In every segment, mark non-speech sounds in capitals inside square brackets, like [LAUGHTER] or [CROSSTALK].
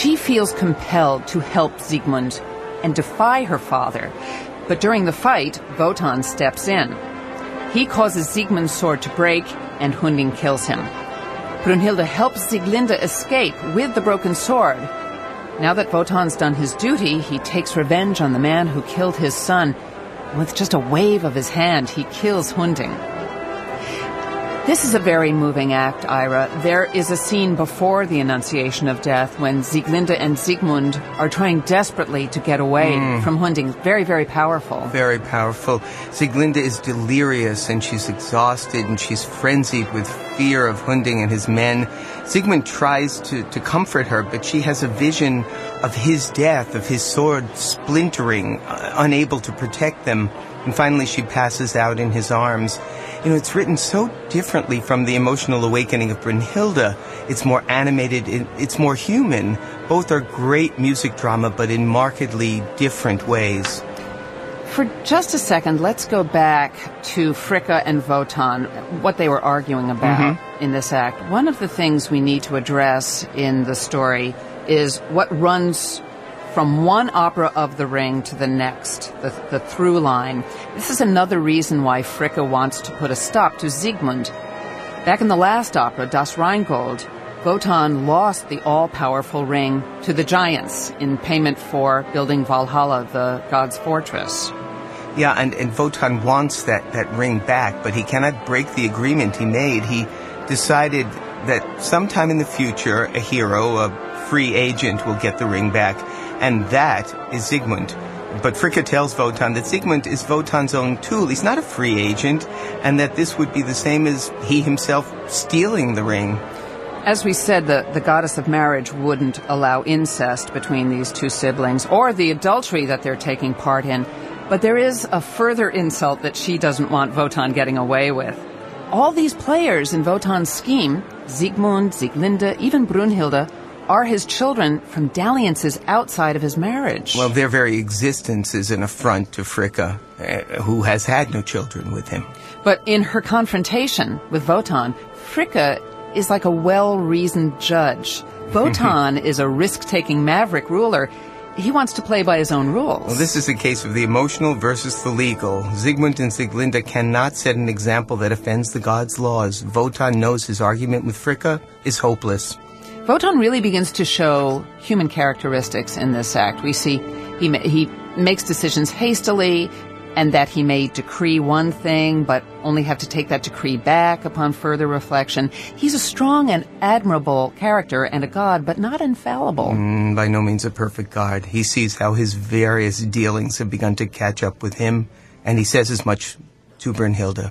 She feels compelled to help Siegmund and defy her father. But during the fight, Wotan steps in. He causes Siegmund's sword to break, and Hunding kills him. Brunhilde helps Sieglinde escape with the broken sword. Now that Wotan's done his duty, he takes revenge on the man who killed his son. With just a wave of his hand, he kills Hunding. This is a very moving act, Ira. There is a scene before the Annunciation of Death when Sieglinde and Siegmund are trying desperately to get away mm. from Hunding. Very, very powerful. Very powerful. Sieglinde is delirious and she's exhausted and she's frenzied with fear of Hunding and his men. Siegmund tries to, to comfort her, but she has a vision of his death, of his sword splintering, uh, unable to protect them. And finally she passes out in his arms. You know, it's written so differently from the emotional awakening of Brunhilde. It's more animated, it's more human. Both are great music drama, but in markedly different ways. For just a second, let's go back to Fricka and Wotan, what they were arguing about mm-hmm. in this act. One of the things we need to address in the story is what runs from one opera of the ring to the next, the, the through line. This is another reason why Fricka wants to put a stop to Siegmund. Back in the last opera, Das Rheingold, Wotan lost the all-powerful ring to the giants in payment for building Valhalla, the god's fortress. Yeah, and, and Wotan wants that, that ring back, but he cannot break the agreement he made. He decided that sometime in the future, a hero, a free agent, will get the ring back and that is Siegmund. But Fricka tells Wotan that Siegmund is Wotan's own tool. He's not a free agent, and that this would be the same as he himself stealing the ring. As we said, the, the goddess of marriage wouldn't allow incest between these two siblings or the adultery that they're taking part in. But there is a further insult that she doesn't want Wotan getting away with. All these players in Wotan's scheme, Siegmund, Sieglinde, even Brunhilde, are his children from dalliances outside of his marriage. Well, their very existence is an affront to Fricka, uh, who has had no children with him. But in her confrontation with Wotan, Fricka is like a well-reasoned judge. [LAUGHS] Wotan is a risk-taking maverick ruler. He wants to play by his own rules. Well, this is a case of the emotional versus the legal. Siegmund and Sieglinde cannot set an example that offends the god's laws. Wotan knows his argument with Fricka is hopeless. Wotan really begins to show human characteristics in this act. We see he, he makes decisions hastily, and that he may decree one thing, but only have to take that decree back upon further reflection. He's a strong and admirable character and a god, but not infallible. Mm, by no means a perfect god. He sees how his various dealings have begun to catch up with him, and he says as much to Brunhilde.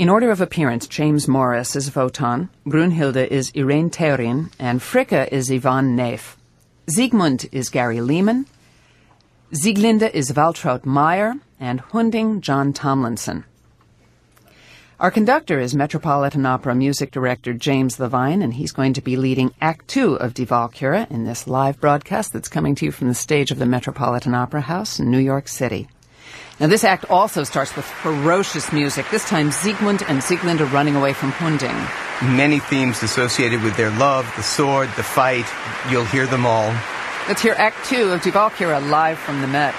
In order of appearance, James Morris is Wotan, Brunhilde is Irene Theorin, and Fricka is Yvonne Naef. Siegmund is Gary Lehman, Sieglinde is Waltraud Meier, and Hunding John Tomlinson. Our conductor is Metropolitan Opera music director James Levine, and he's going to be leading Act Two of Die Walküre in this live broadcast that's coming to you from the stage of the Metropolitan Opera House in New York City. Now, this act also starts with ferocious music, this time Siegmund and Sieglinde are running away from Hunding. Many themes associated with their love, the sword, the fight. You'll hear them all. Let's hear Act Two of Die Walküre live from the Met.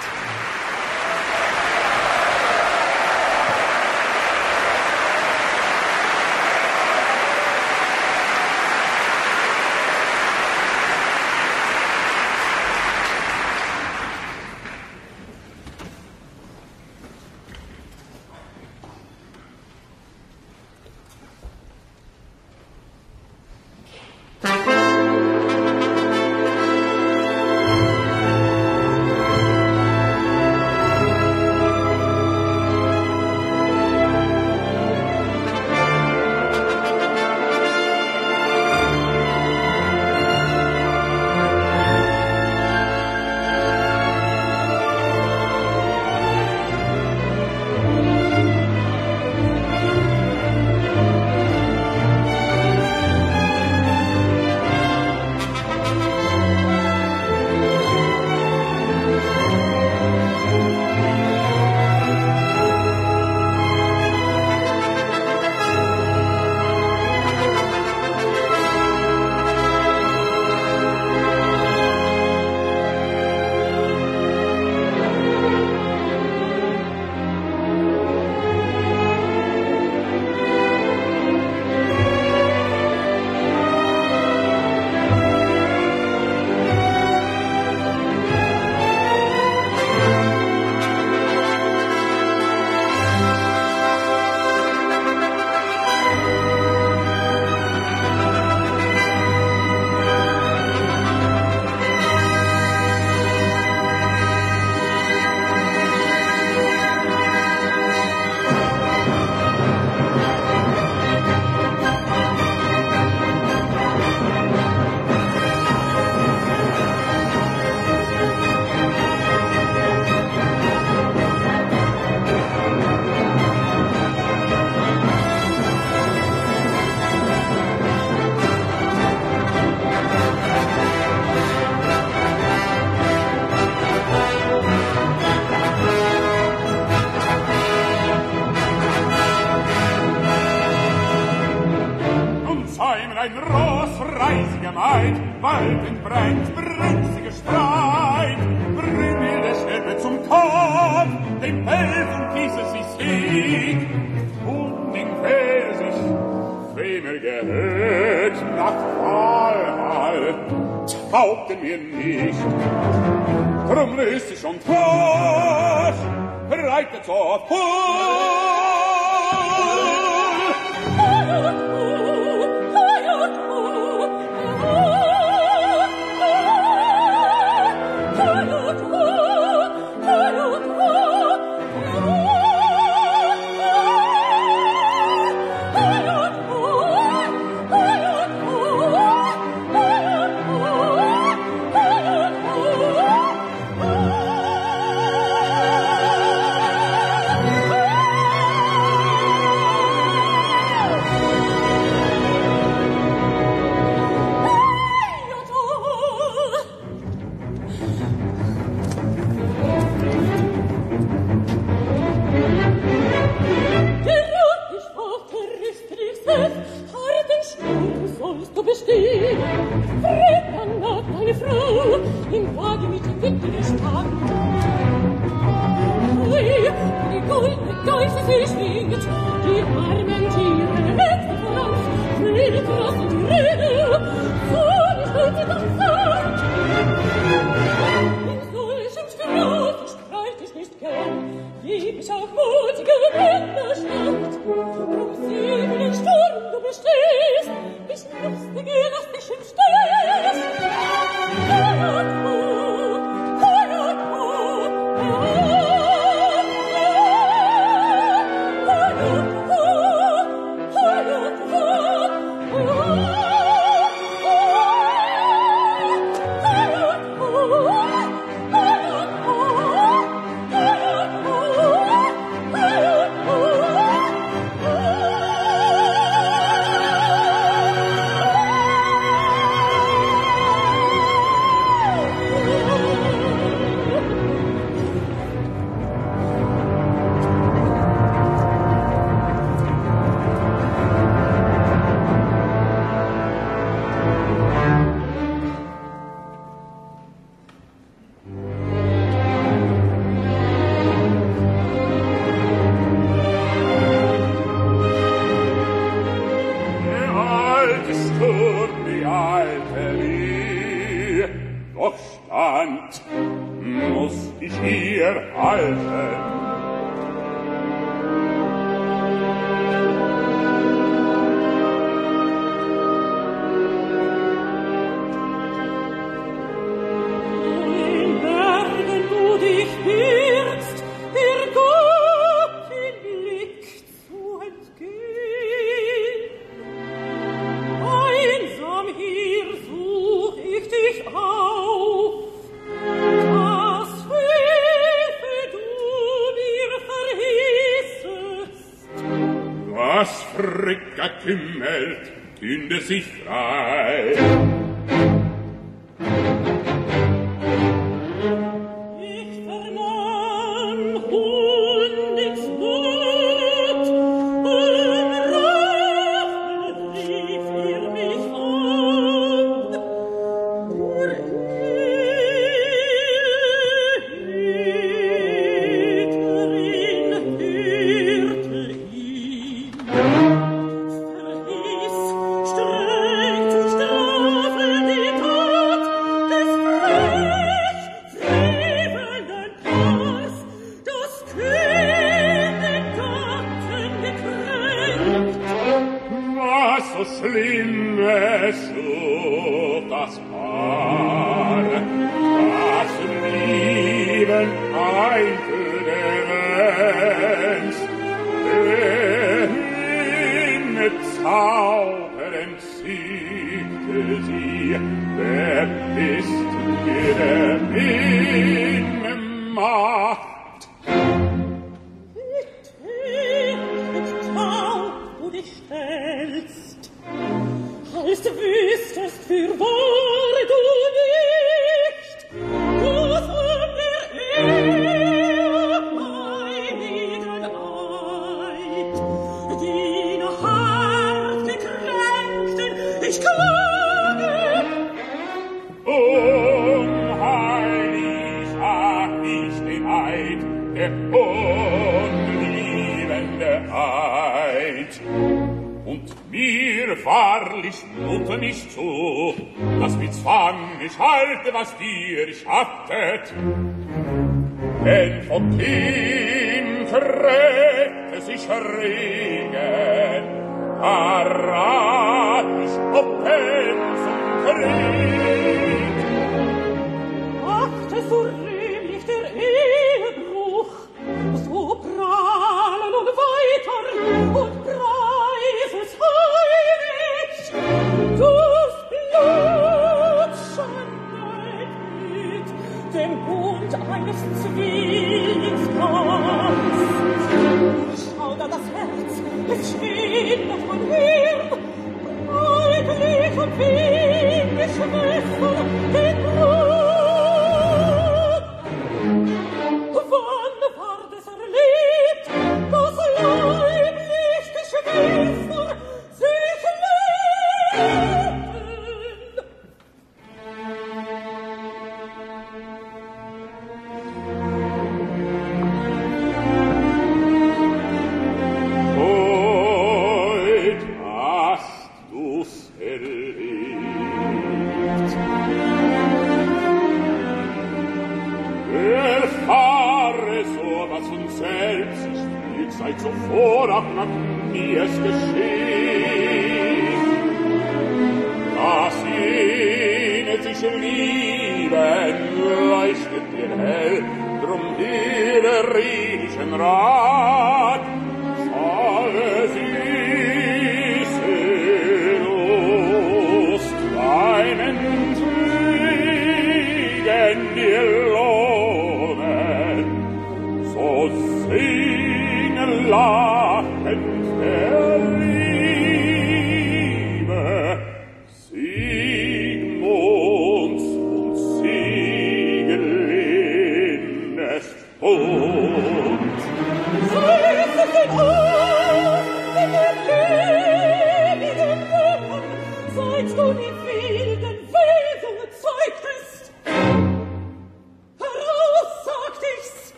Seit du die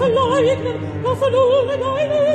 Verleugnen, das Lungen eine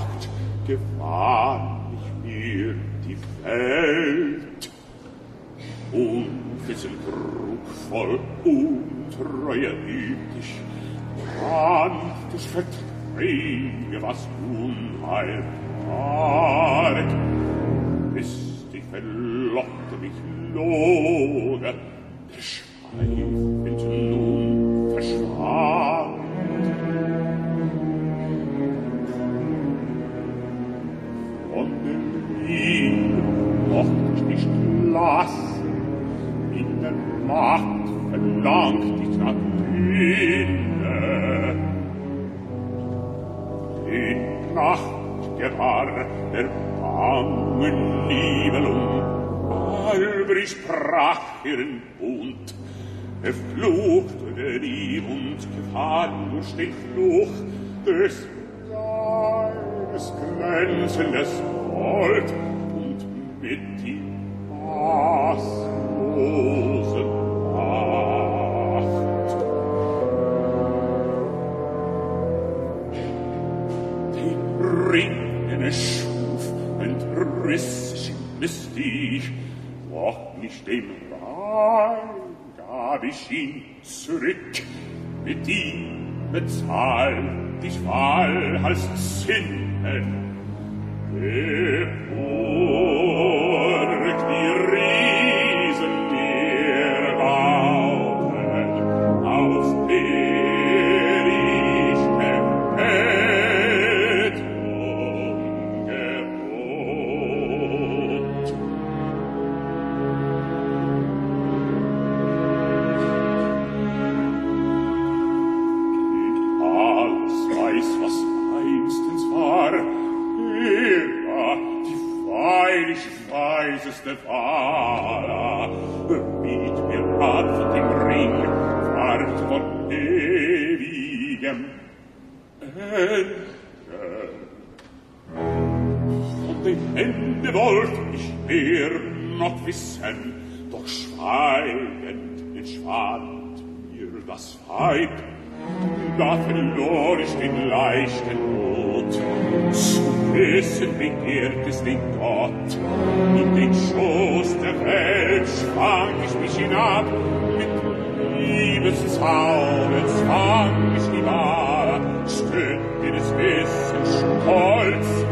Nacht gewahr ich mir die Welt. Unwissen druckvoll, untreue Mütig, brand ich was du darum steht Fluch des Geines glänzendes Gold und mit die maßlose Macht. Die Ringene schuf, entriss sich listig, doch nicht dem Wein gab ich ihn zurück, mit ihm bezahlen dich Wahl als Sünden. Geh Weib, da verlor ich den leichten Mut. Zu wissen begehrt es den Gott, in den Schoß der Welt schwang ich mich hinab, mit Liebeszauber zwang ich die Wahr, stünde des Wissens Stolz,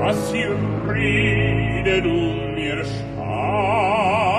dass ihr Frieden um mir stand.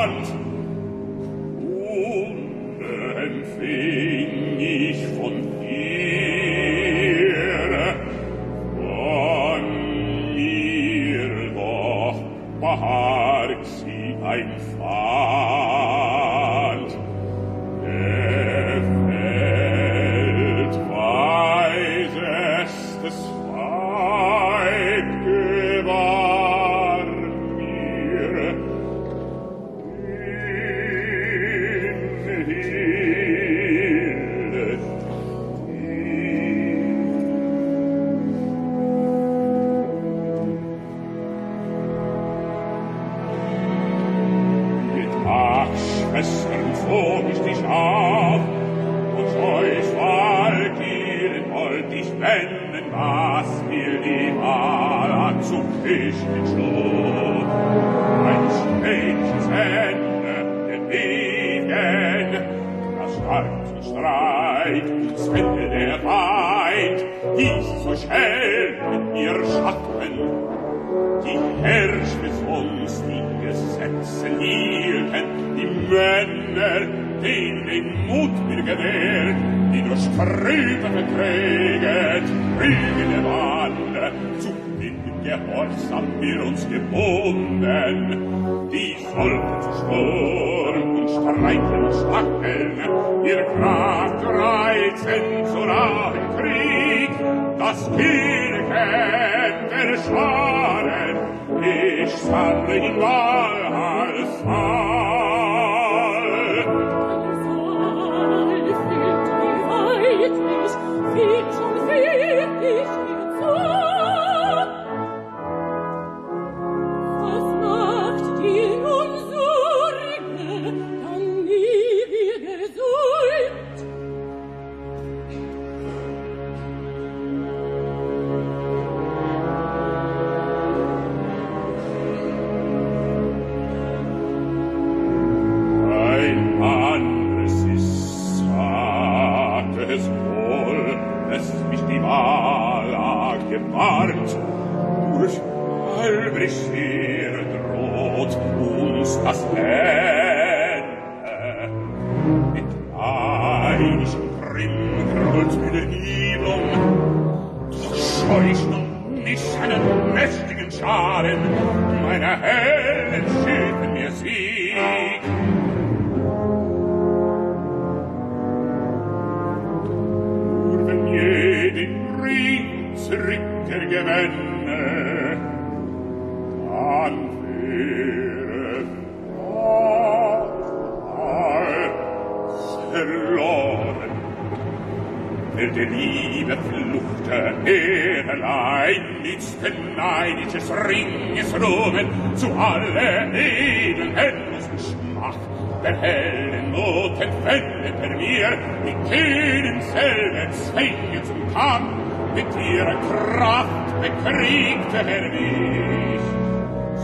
macht denn hellen not entwendet er mir mit denen selben zwänge zum kampf mit ihrer kraft bekriegte er mich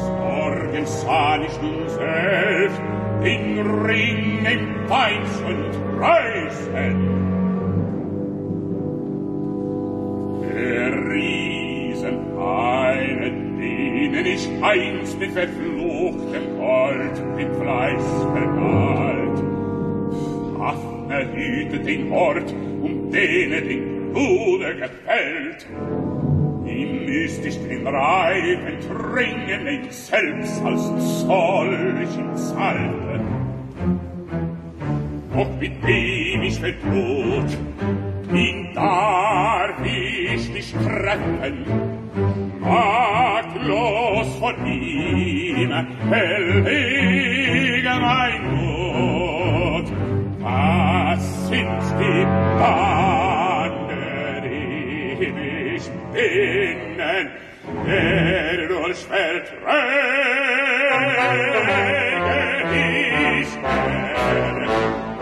sorgen sah ich nun selbst in ring im peitsch und reißen riesen eine denen ich einst mit verfluchtem gold mit fleiß vermalt. Hafne hütet den hort um dene den bruder gefällt. Ihm ist ich den reifen trinken ihn selbst als solchen salbe. Doch mit dem ich verbrot ihn darf ich nicht treffen mag los von ihm erlege mein Gott was sind die Bande die mich binden der durch verträge ich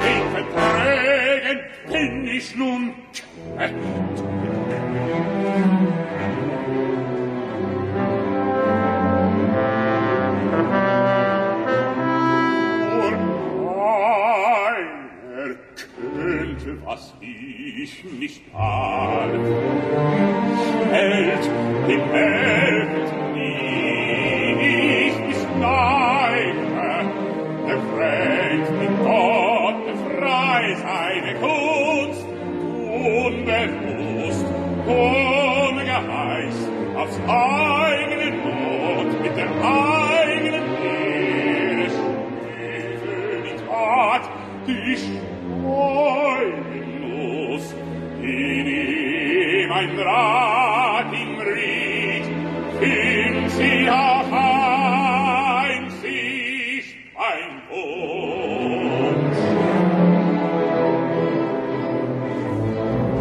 in verträgen bin ich nun was ich nicht habe. Welt, die Welt, die ich nicht neige, der Freund, mit Gott, befrei seine Kunst, unbewusst, ohne Geheiß, aufs eigene Not, mit der eigenen Ehre, die Tat, die ich Scheu in ihm ein in sie auf Einsicht ein Bund.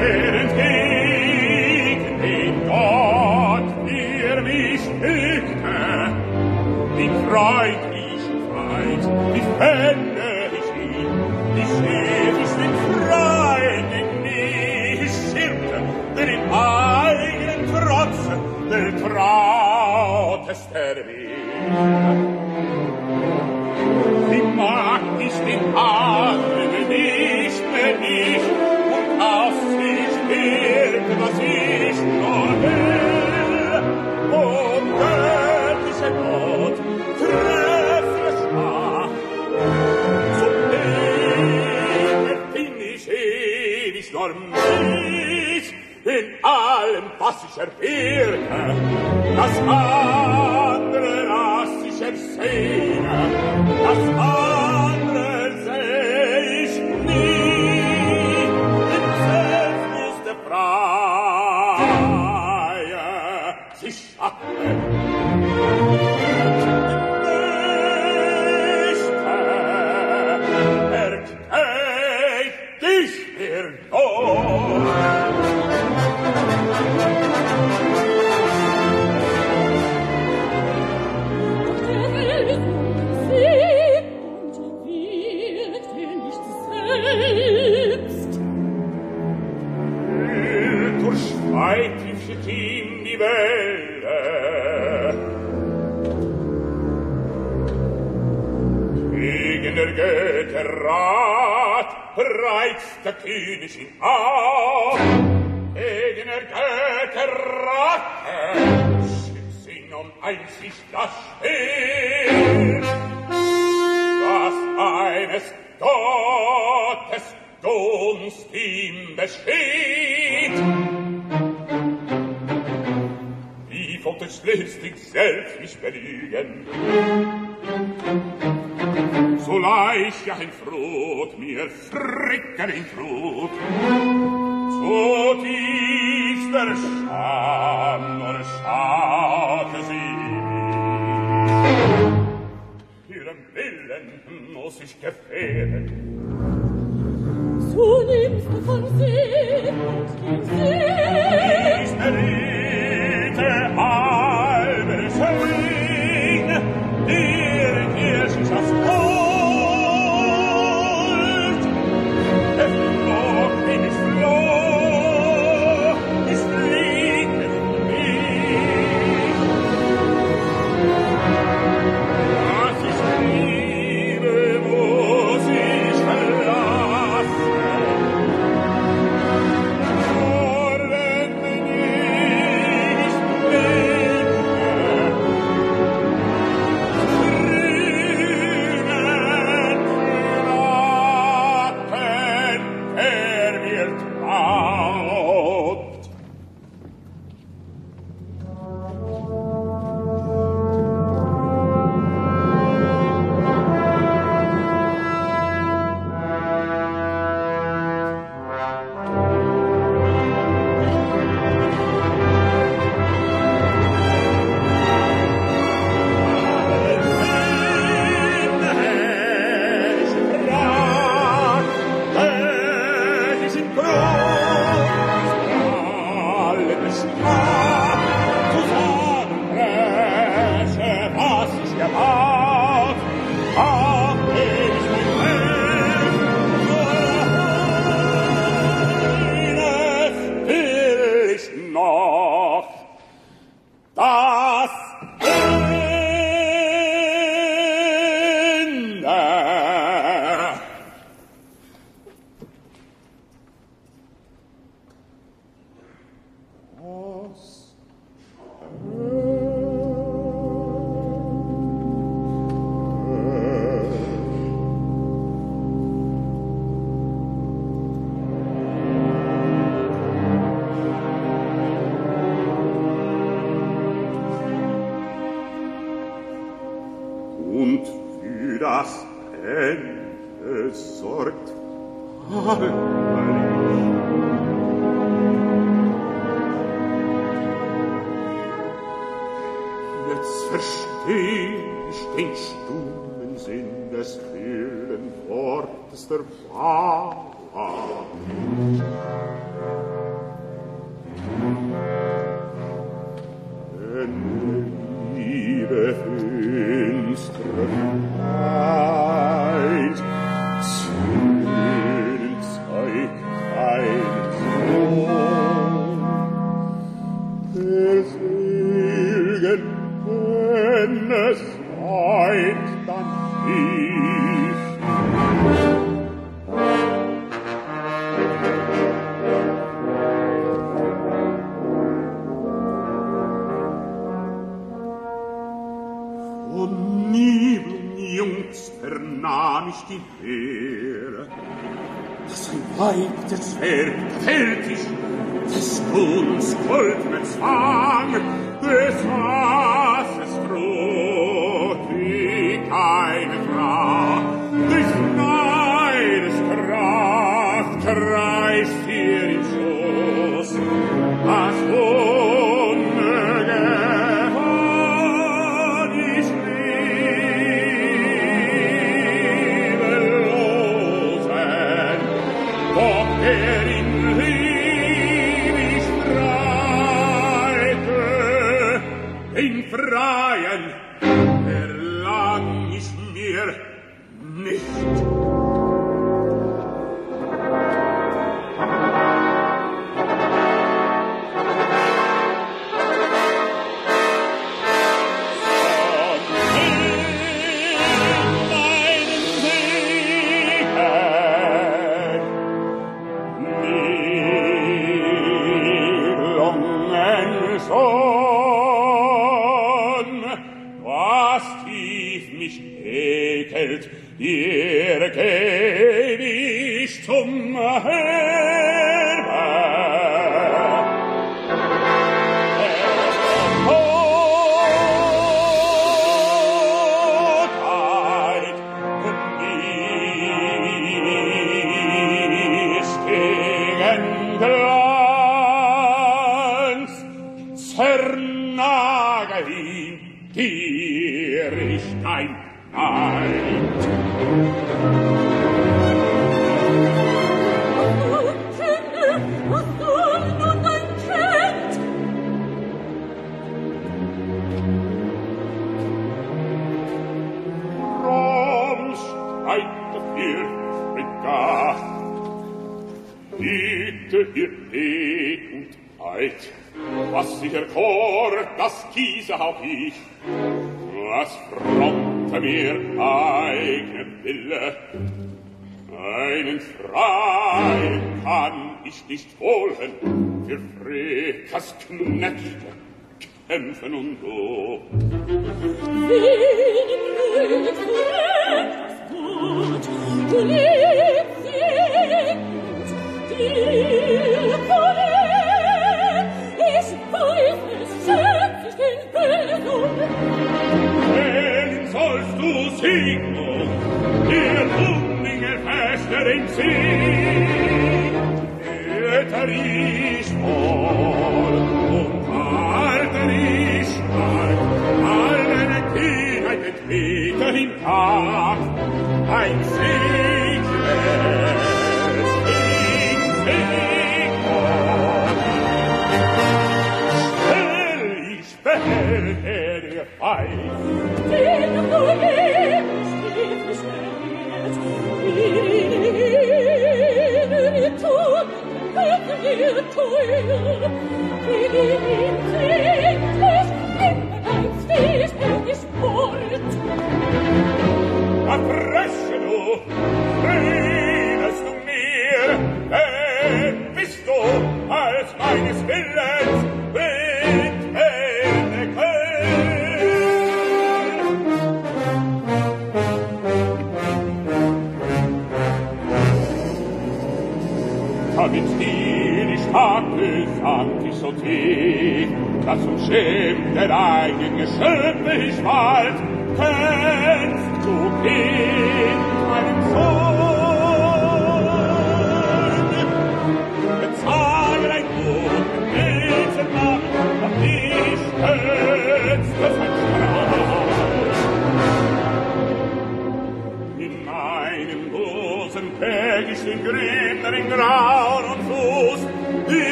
Er entgegen Gott, der mich hügte, die Freude morte sterbi Wie mag ich den Adel nicht, wenn ich und auf sich birg, was ich nur will und göttliche Not treffe schwach Zum bin ich ewig nur mich in allem, was ich erbirge das andere lass ich das andere kynicin a Egenergeter Ratte, Schiffsinnum einzig das Spiel, was eines Gottes Gunst ihm besteht. Wie wollte schließlich selbst mich belügen, so leicht ja ein Frot, mir fricker in Frot. So tief der Scham, nur schade sie mir. Ihrem Willen muss ich gefährden. So nimmst du von See und den See. Ich beriete halbe Schwing, die besorgt habe Jetzt versteh ich den stummen Sinn des vielen Wortes der Wahrheit.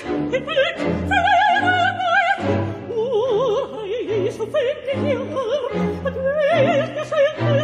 Thank you.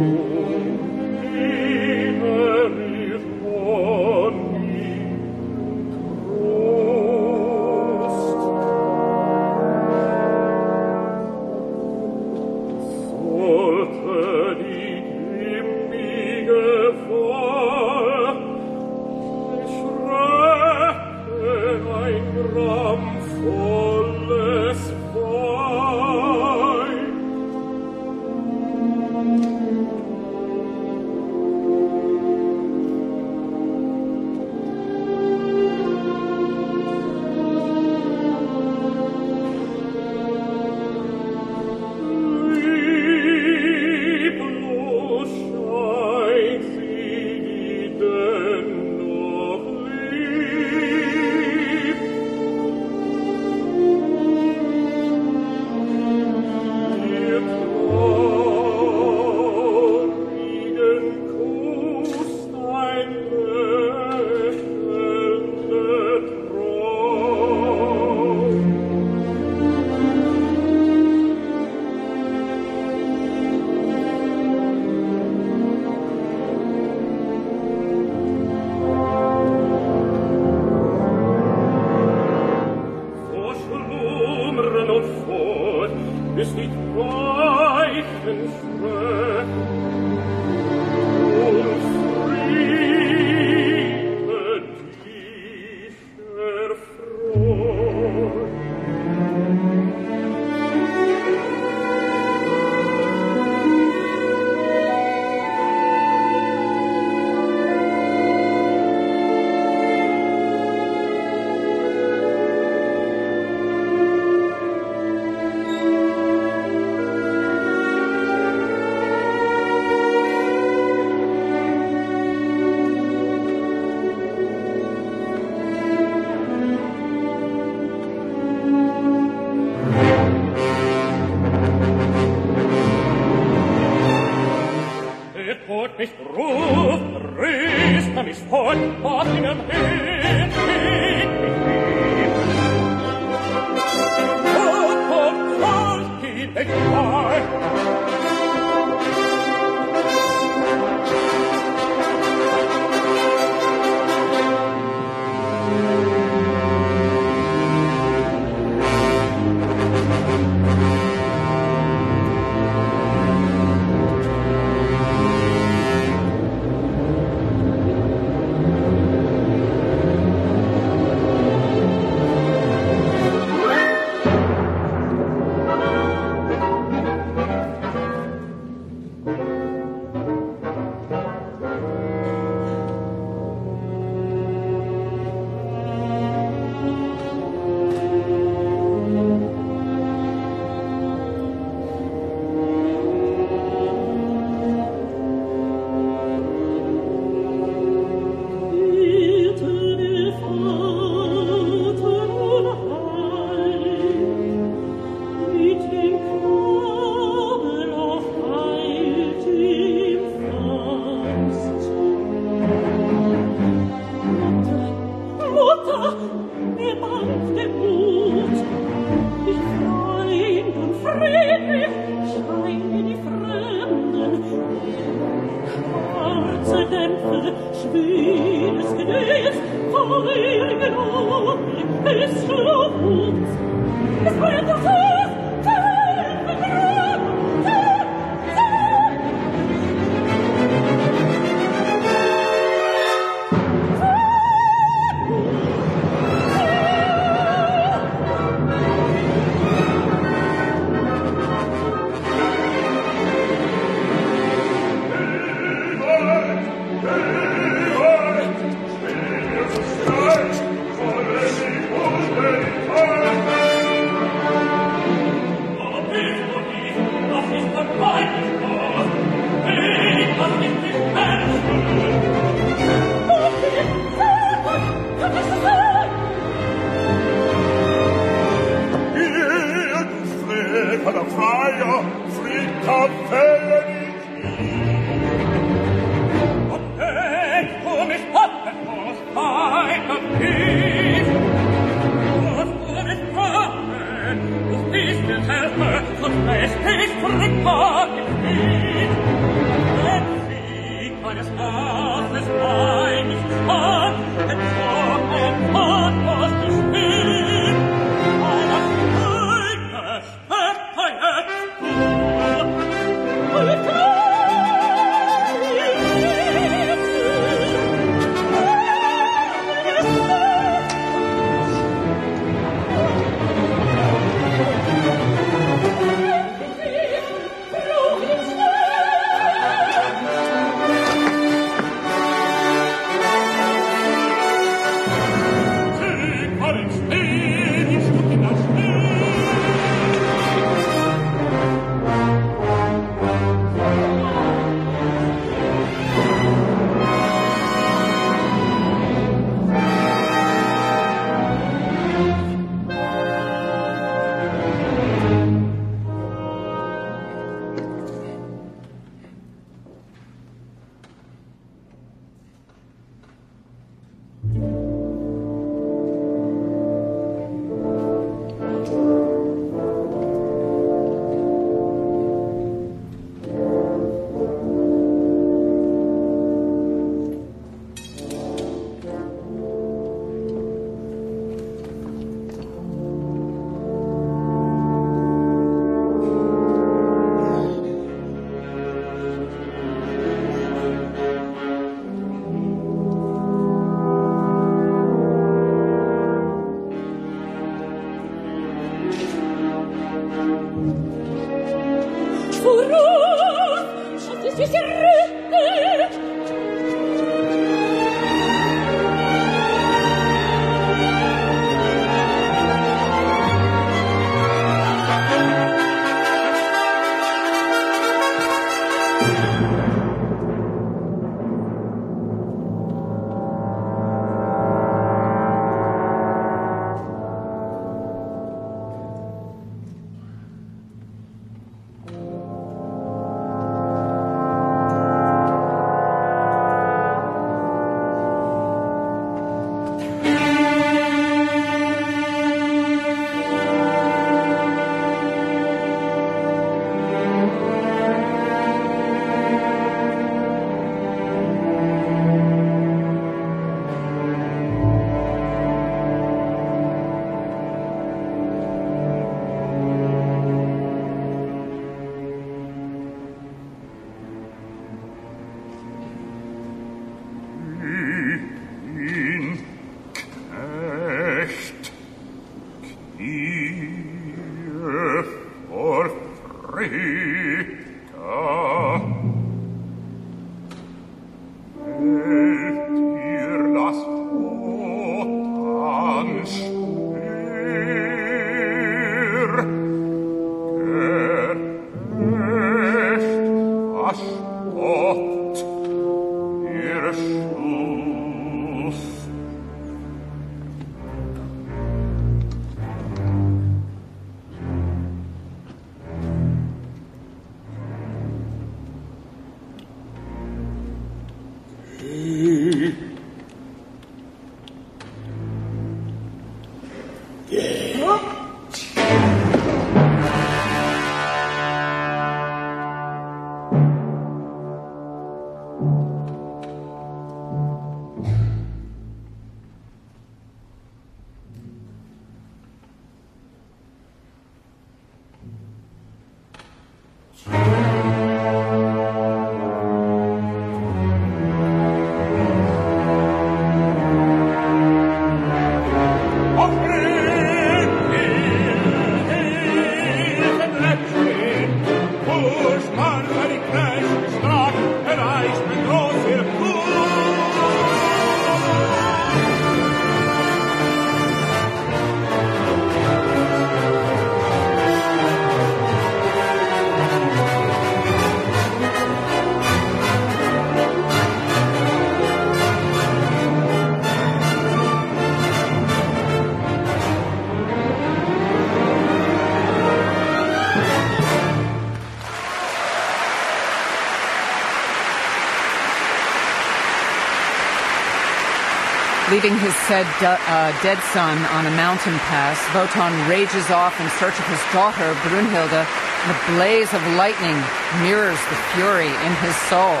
Leaving his said uh, dead son on a mountain pass, Wotan rages off in search of his daughter, Brunhilde, and a blaze of lightning mirrors the fury in his soul.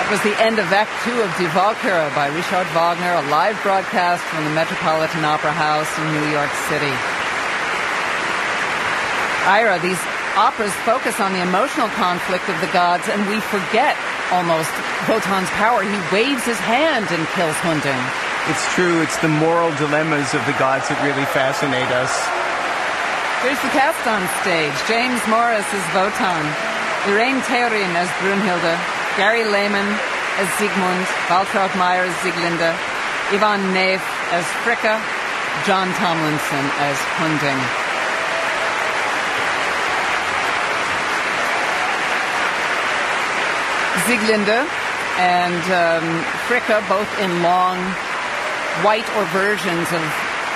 That was the end of Act Two of Die Walküre by Richard Wagner, a live broadcast from the Metropolitan Opera House in New York City. Ira, these operas focus on the emotional conflict of the gods, and we forget almost Wotan's power. He waves his hand and kills Hunding. It's true. It's the moral dilemmas of the gods that really fascinate us. Here's the cast on stage. James Morris as Wotan, Irene Theorin as Brunhilde, Gary Lehman as Siegmund, Waltraud Meier as Sieglinde, Yvonne Naef as Fricka, John Tomlinson as Hunding. Sieglinde and um, Fricka, both in long white or versions of,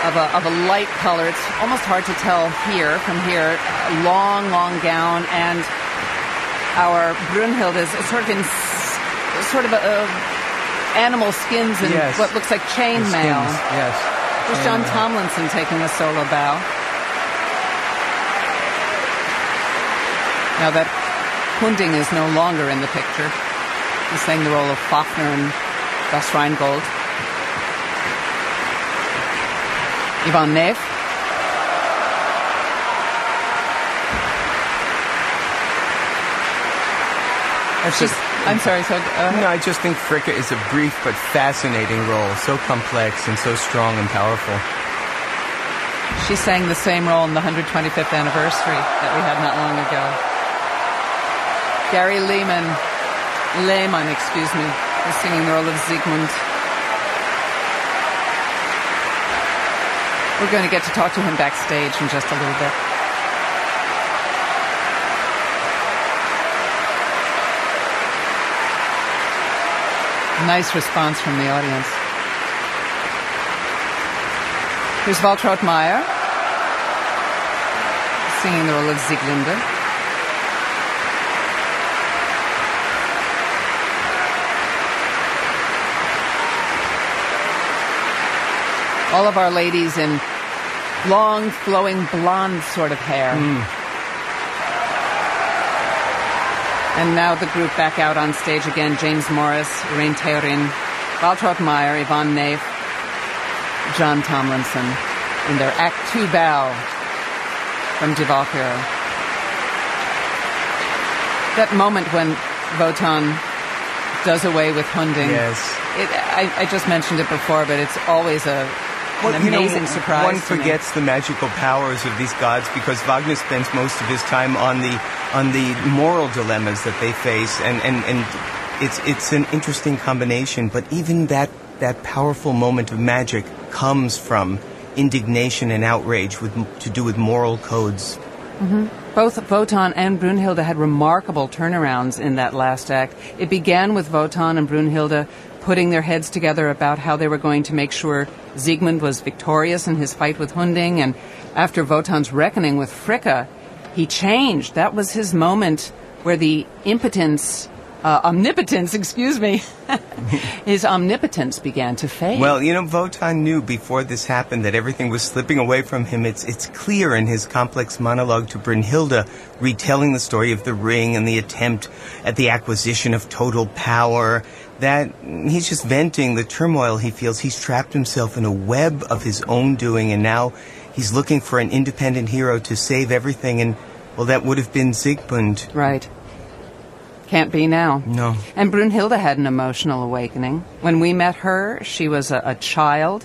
of a, of, a, light color. It's almost hard to tell here from here. A long, long gown, and our Brunhild is sort of in sort of a, a animal skins and yes. what looks like chainmail. Yes. There's John Tomlinson taking a solo bow. Now that Hunding is no longer in the picture. He's playing the role of Fafner in Das Rheingold. Yvonne Naef. Just, I'm sorry, so... Uh, no, I just think Fricka is a brief but fascinating role, so complex and so strong and powerful. She sang the same role in the 125th anniversary that we had not long ago. Gary Lehman, Lehmann, excuse me, was singing the role of Siegmund. We're going to get to talk to him backstage in just a little bit. Nice response from the audience. Here's Waltraud Meier singing the role of Sieglinde. All of our ladies in long, flowing, blonde sort of hair. Mm. And now the group back out on stage again. James Morris, Irene Theorin, Waltraud Meier, Yvonne Naef, John Tomlinson in their Act Two bow from Die Walküre. That moment when Wotan does away with Hunding. Yes. It, I, I just mentioned it before, but it's always a well, an amazing know, surprise. One forgets the magical powers of these gods because Wagner spends most of his time on the on the moral dilemmas that they face, and, and, and it's it's an interesting combination. But even that that powerful moment of magic comes from indignation and outrage with to do with moral codes. Mm-hmm. Both Wotan and Brunhilde had remarkable turnarounds in that last act. It began with Wotan and Brunhilde putting their heads together about how they were going to make sure Siegmund was victorious in his fight with Hunding, and after Wotan's reckoning with Fricka, he changed. That was his moment where the impotence uh, omnipotence, [LAUGHS] excuse me, [LAUGHS] his omnipotence began to fade. Well, you know, Wotan knew before this happened that everything was slipping away from him. It's, it's clear in his complex monologue to Brunhilde, retelling the story of the ring and the attempt at the acquisition of total power, that he's just venting the turmoil he feels. He's trapped himself in a web of his own doing, and now he's looking for an independent hero to save everything, and, well, that would have been Siegmund. Right. Can't be now. No. And Brunhilde had an emotional awakening. When we met her, she was a, a child.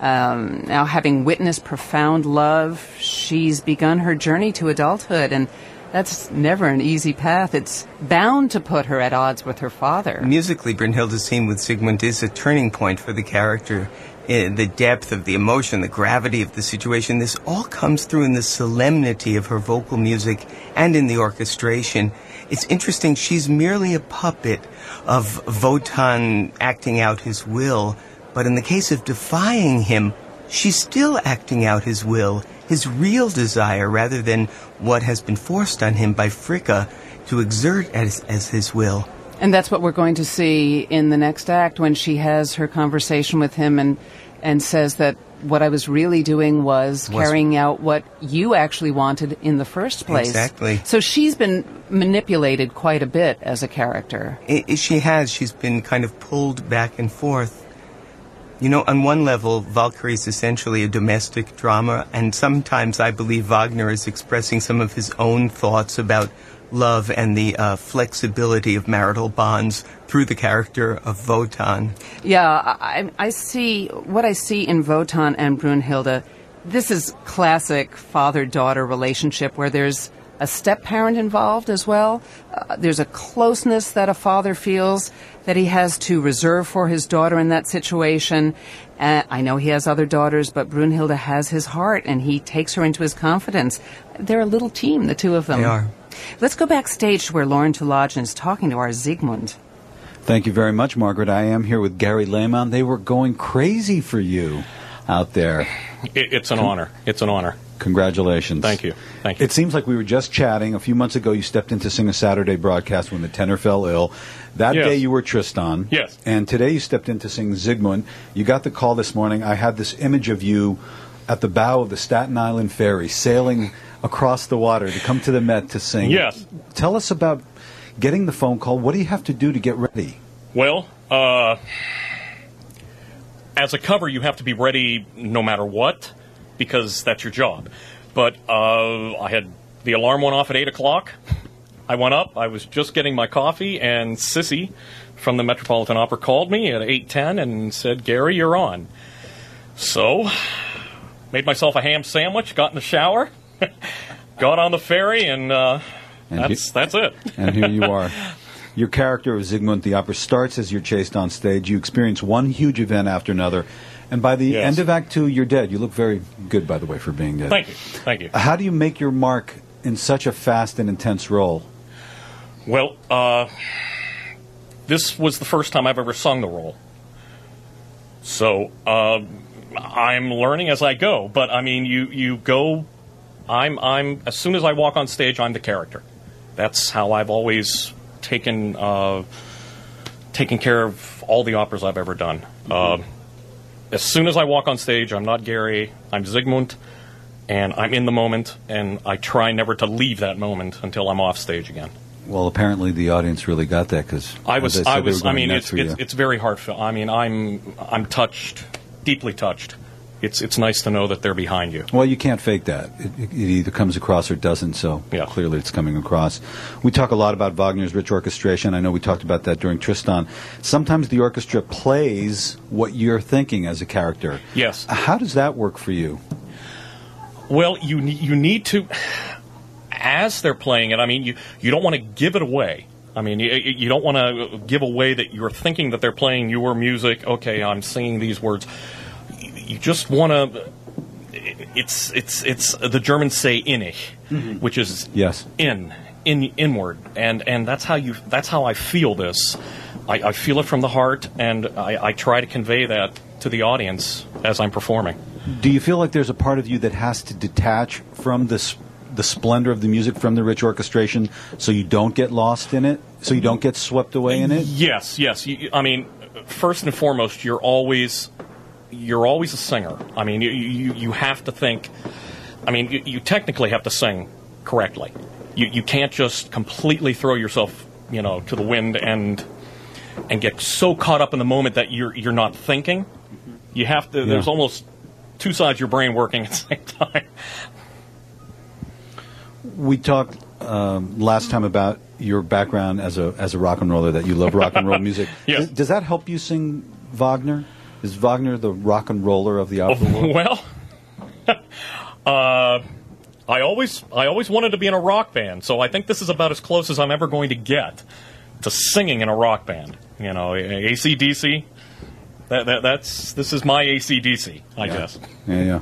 Um, now, having witnessed profound love, she's begun her journey to adulthood, and that's never an easy path. It's bound to put her at odds with her father. Musically, Brunhilde's scene with Siegmund is a turning point for the character. Uh, the depth of the emotion, the gravity of the situation, this all comes through in the solemnity of her vocal music and in the orchestration. It's interesting, she's merely a puppet of Wotan acting out his will, but in the case of defying him, she's still acting out his will, his real desire, rather than what has been forced on him by Fricka to exert as, as his will. And that's what we're going to see in the next act when she has her conversation with him and and says that what I was really doing was, Was- carrying out what you actually wanted in the first place. Exactly. So she's been manipulated quite a bit as a character. I I- she has. She's been kind of pulled back and forth. You know, on one level, Valkyrie is essentially a domestic drama, and sometimes I believe Wagner is expressing some of his own thoughts about love and the uh, flexibility of marital bonds through the character of Wotan. Yeah, I, I see what I see in Wotan and Brunhilde. This is classic father-daughter relationship where there's a step-parent involved as well. Uh, there's a closeness that a father feels that he has to reserve for his daughter in that situation. Uh, I know he has other daughters, but Brunhilde has his heart, and he takes her into his confidence. They're a little team, the two of them. They are. Let's go backstage to where Lauren Tulajan is talking to our Siegmund. Thank you very much, Margaret. I am here with Gary Lehman. They were going crazy for you out there. It, it's an honor. It's an honor. Congratulations. Thank you. Thank you. It seems like we were just chatting. A few months ago, you stepped in to sing a Saturday broadcast when the tenor fell ill. That Yes. day, you were Tristan. Yes. And today, you stepped in to sing Siegmund. You got the call this morning. I had this image of you at the bow of the Staten Island ferry, sailing across the water to come to the Met to sing. Yes. Tell us about getting the phone call. What do you have to do to get ready? Well, uh, as a cover, you have to be ready no matter what, because that's your job. But uh, I had the alarm went off at eight o'clock. I went up. I was just getting my coffee, and Sissy from the Metropolitan Opera called me at eight ten and said, "Gary, you're on." So, made myself a ham sandwich, got in the shower, [LAUGHS] got on the ferry, and, uh, And that's he- that's it. and here you are. [LAUGHS] Your character of Siegmund the opera starts as you're chased on stage. You experience one huge event after another, and by the Yes. end of Act Two, you're dead. You look very good, by the way, for being dead. Thank you, thank you. How do you make your mark in such a fast and intense role? Well, uh, this was the first time I've ever sung the role. So uh, I'm learning as I go. But I mean, you you go. I'm I'm as soon as I walk on stage, I'm the character. That's how I've always taken uh, taken care of all the operas I've ever done. Uh, as soon as I walk on stage, I'm not Gary. I'm Siegmund, and I'm in the moment, and I try never to leave that moment until I'm off stage again. Well, apparently the audience really got that because I was, I, was, I mean, it's, it's, it's very heartfelt. I mean, I'm, I'm touched, deeply touched. It's, it's nice to know that they're behind you. Well, you can't fake that. It, it either comes across or doesn't, so Yeah. clearly it's coming across. We talk a lot about Wagner's rich orchestration. I know we talked about that during Tristan. Sometimes the orchestra plays what you're thinking as a character. Yes. How does that work for you? Well, you, you need to, as they're playing it, I mean, you, you don't want to give it away. I mean, you, you don't want to give away that you're thinking that they're playing your music. Okay, I'm singing these words. You just want to. It's it's it's the Germans say innig, mm-hmm. which is Yes. in in inward and and that's how you that's how i feel this i, I feel it from the heart and I, I try to convey that to the audience as i'm performing Do you feel like there's a part of you that has to detach from this the splendor of the music from the rich orchestration so you don't get lost in it, so you don't get swept away in it? yes yes you, you- i mean first and foremost you're always you're always a singer i mean you you, you have to think i mean you, you technically have to sing correctly you, you can't just completely throw yourself you know to the wind and and get so caught up in the moment that you're you're not thinking you have to there's almost two sides of your brain working at the same time We talked um, last time about your background as a as a rock and roller that you love rock and roll music. [LAUGHS] Yes. Does, does that help you sing Wagner? Is Wagner the rock and roller of the opera [LAUGHS] world? well [LAUGHS] uh, I always I always wanted to be in a rock band, so I think this is about as close as I'm ever going to get to singing in a rock band. You know, AC/DC. That, that that's this is my AC/DC, I guess. Yeah, yeah.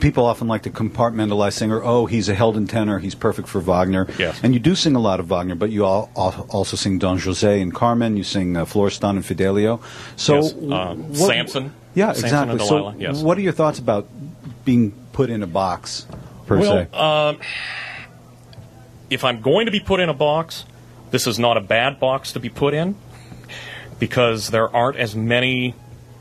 People often like to compartmentalize singer. Oh, he's a Helden tenor. He's perfect for Wagner. Yes. And you do sing a lot of Wagner, but you all, al- also sing Don Jose and Carmen. You sing uh, Florestan and Fidelio. So, Yes, uh, what- Samson. Yeah, Samson exactly. and so, yes. what are your thoughts about being put in a box per Well, se? um, if I'm going to be put in a box, this is not a bad box to be put in because there aren't as many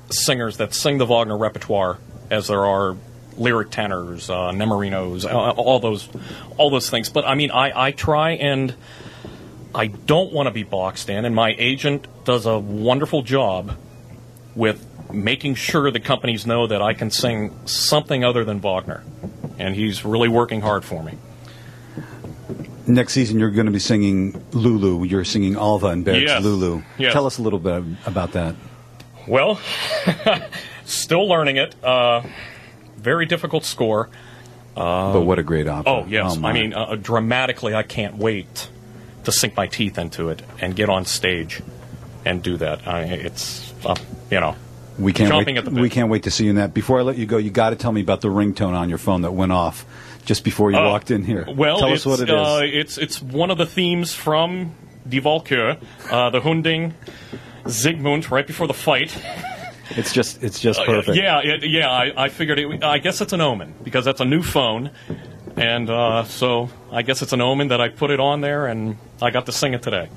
singers that sing the Wagner repertoire as there are lyric tenors, uh, nemorinos, uh, all those, all those things. But I mean, I, I try and I don't want to be boxed in, and my agent does a wonderful job with making sure the companies know that I can sing something other than Wagner, and he's really working hard for me. Next season, you're going to be singing Lulu. You're singing Alwa and Berg's Yes. Lulu. Yes. Tell us a little bit about that. Well, [LAUGHS] still learning it. Uh, very difficult score. but what a great opera. Oh yes, my. I mean uh, dramatically. I can't wait to sink my teeth into it and get on stage and do that. I, it's uh, you know we can't wait. at the bit. We can't wait to see you in that. Before I let you go, you got to tell me about the ringtone on your phone that went off just before you Uh, walked in here. Well, tell us what it is. Uh, it's it's one of the themes from Die Walküre, uh, the Hunding Siegmund, right before the fight. [LAUGHS] it's just it's just Uh, perfect. yeah, it, yeah. I, I figured it. I guess it's an omen because that's a new phone, and uh, so I guess it's an omen that I put it on there, and I got to sing it today.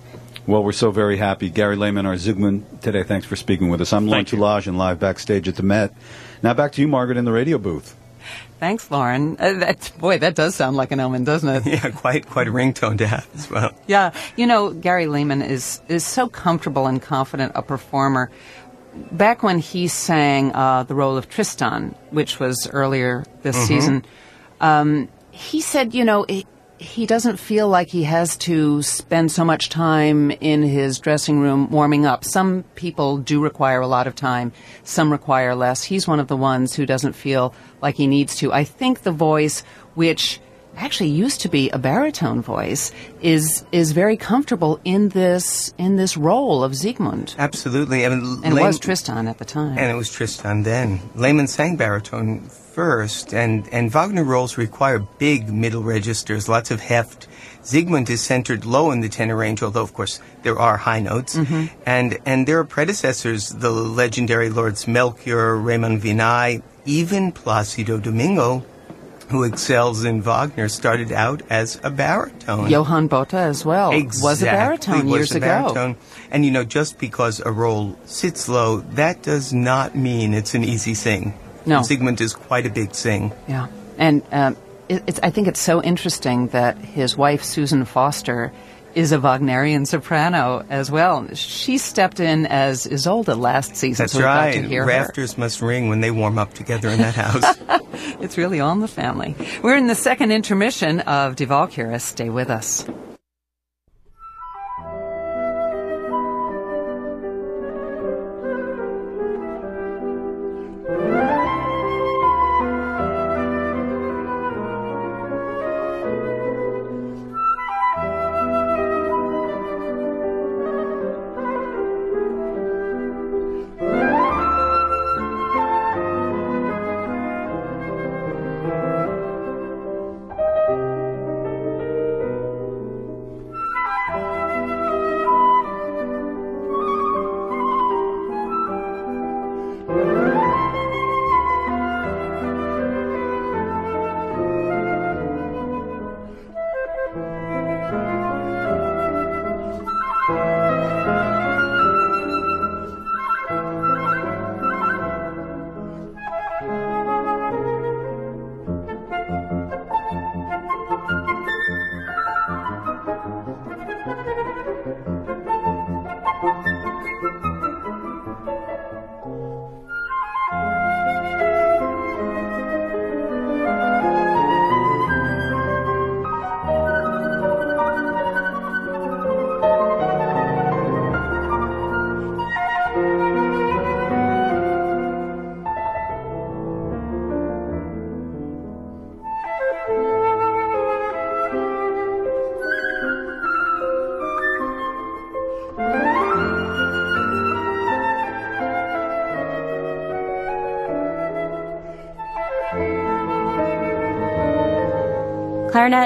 Well, we're so very happy. Gary Lehman, our Siegmund, today. Thanks for speaking with us. I'm Lauren Thank. Toulage and live backstage at the Met. Now back to you, Margaret, in the radio booth. Thanks, Lauren. Uh, that, boy, that does sound like an omen, doesn't it? [LAUGHS] Yeah, quite quite a ringtone to have as well. Yeah, you know, Gary Lehman is is so comfortable and confident a performer. Back when he sang uh, the role of Tristan, which was earlier this season, um, he said, you know, he, he doesn't feel like he has to spend so much time in his dressing room warming up. Some people do require a lot of time, some require less. He's one of the ones who doesn't feel like he needs to. I think the voice, which actually used to be a baritone voice, is is very comfortable in this in this role of Siegmund. Absolutely. I mean, And it was Tristan at the time. And it was Tristan then. Lehman sang baritone first, and, and Wagner roles require big middle registers, lots of heft. Siegmund is centered low in the tenor range, although of course there are high notes. Mm-hmm. And and there are predecessors, the legendary Lauritz Melchior, Ramón Vinay, even Placido Domingo, who excels in Wagner, started out as a baritone. Johan Botha as well Exactly, was a baritone was years a ago. baritone. And you know, just because a role sits low, that does not mean it's an easy sing. No. Siegmund is quite a big sing. Yeah, and um, it, it's, I think it's so interesting that his wife Susan Foster is a Wagnerian soprano as well. She stepped in as Isolde last season, That's so right. to hear her. Rafters must ring when they warm up together in that house. [LAUGHS] It's really all in the family. We're in the second intermission of Die Walküre. Stay with us.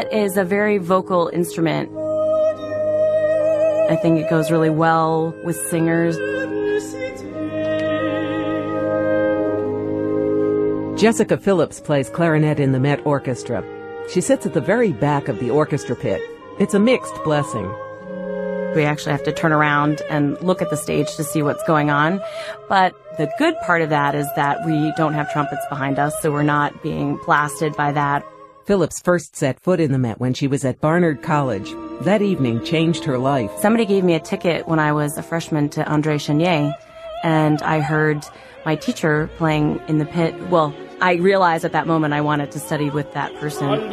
Clarinet is a very vocal instrument. I think it goes really well with singers. Jessica Phillips plays clarinet in the Met Orchestra. She sits at the very back of the orchestra pit. It's a mixed blessing. We actually have to turn around and look at the stage to see what's going on. But the good part of that is that we don't have trumpets behind us, so we're not being blasted by that. Phillips first set foot in the Met when she was at Barnard College. That evening changed her life. Somebody gave me a ticket when I was a freshman to Andrea Chénier, and I heard my teacher playing in the pit. Well, I realized at that moment I wanted to study with that person.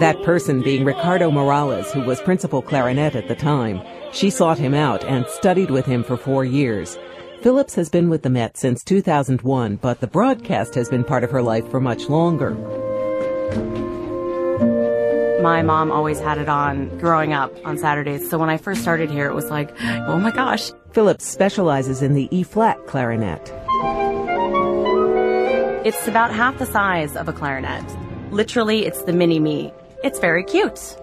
That person being Ricardo Morales, who was principal clarinet at the time. She sought him out and studied with him for four years. Phillips has been with the Met since 2001, but the broadcast has been part of her life for much longer. My mom always had it on growing up on Saturdays, so when I first started here, it was like, oh my gosh. Phillips specializes in the E flat clarinet. It's about half the size of a clarinet. Literally, it's the mini me. It's very cute.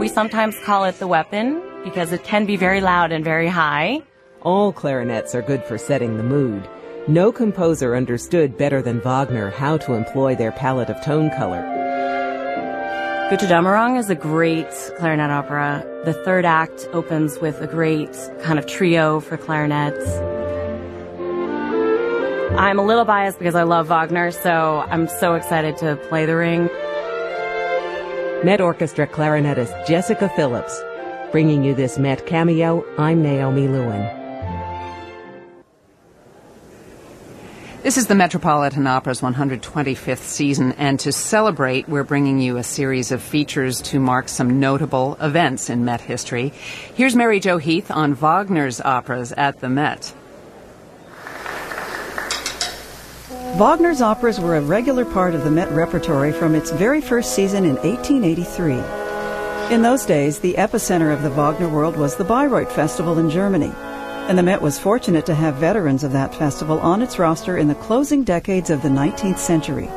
We sometimes call it the weapon because it can be very loud and very high. All clarinets are good for setting the mood. No composer understood better than Wagner how to employ their palette of tone color. Götterdämmerung is a great clarinet opera. The third act opens with a great kind of trio for clarinets. I'm a little biased because I love Wagner, so I'm so excited to play the ring. Met Orchestra clarinetist Jessica Phillips. Bringing you this Met cameo, I'm Naomi Lewin. This is the Metropolitan Opera's 125th season, and to celebrate, we're bringing you a series of features to mark some notable events in Met history. Here's Mary Jo Heath on Wagner's operas at the Met. Wagner's operas were a regular part of the Met repertory from its very first season in 1883. In those days, the epicenter of the Wagner world was the Bayreuth Festival in Germany, and the Met was fortunate to have veterans of that festival on its roster in the closing decades of the 19th century.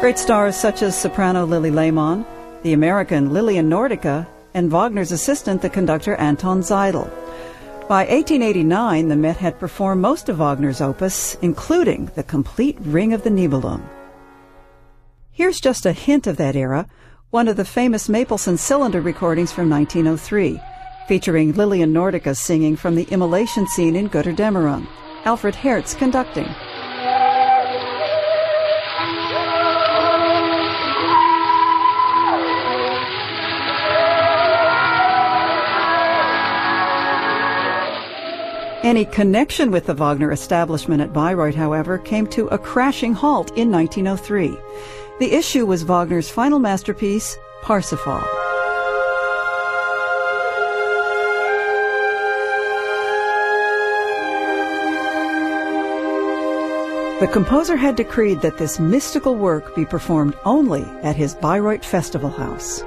Great stars such as soprano Lilli Lehmann, the American Lillian Nordica, and Wagner's assistant, the conductor Anton Seidl. By 1889, the Met had performed most of Wagner's opus, including the complete Ring of the Nibelung. Here's just a hint of that era, one of the famous Mapleson cylinder recordings from 1903, featuring Lillian Nordica singing from the immolation scene in Götterdämmerung, Alfred Hertz conducting. Any connection with the Wagner establishment at Bayreuth, however, came to a crashing halt in 1903. The issue was Wagner's final masterpiece, Parsifal. The composer had decreed that this mystical work be performed only at his Bayreuth Festival House.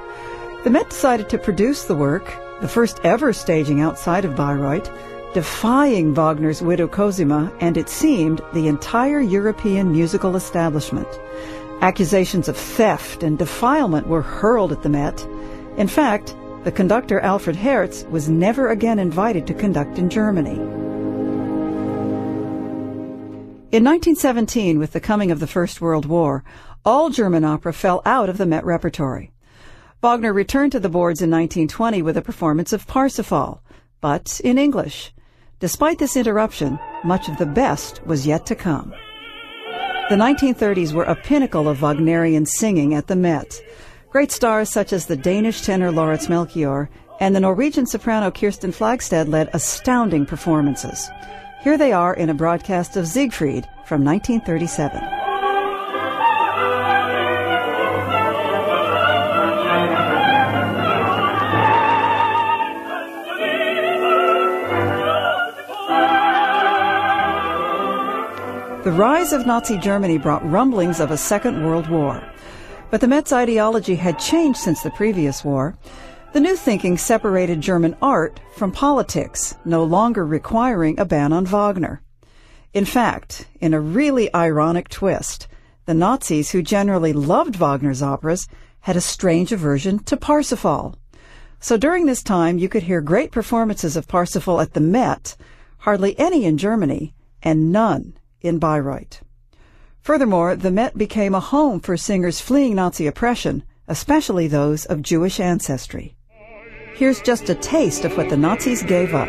The Met decided to produce the work, the first ever staging outside of Bayreuth, defying Wagner's widow Cosima and it seemed the entire European musical establishment. Accusations of theft and defilement were hurled at the Met. In fact, the conductor Alfred Hertz was never again invited to conduct in Germany. In 1917, with the coming of the First World War, all German opera fell out of the Met repertory. Wagner returned to the boards in 1920 with a performance of Parsifal, but in English. Despite this interruption, much of the best was yet to come. The 1930s were a pinnacle of Wagnerian singing at the Met. Great stars such as the Danish tenor Lauritz Melchior and the Norwegian soprano Kirsten Flagstad led astounding performances. Here they are in a broadcast of Siegfried from 1937. The rise of Nazi Germany brought rumblings of a Second World War. But the Met's ideology had changed since the previous war. The new thinking separated German art from politics, no longer requiring a ban on Wagner. In fact, in a really ironic twist, the Nazis, who generally loved Wagner's operas, had a strange aversion to Parsifal. So during this time, you could hear great performances of Parsifal at the Met, hardly any in Germany, and none in Bayreuth. Furthermore, the Met became a home for singers fleeing Nazi oppression, especially those of Jewish ancestry. Here's just a taste of what the Nazis gave up.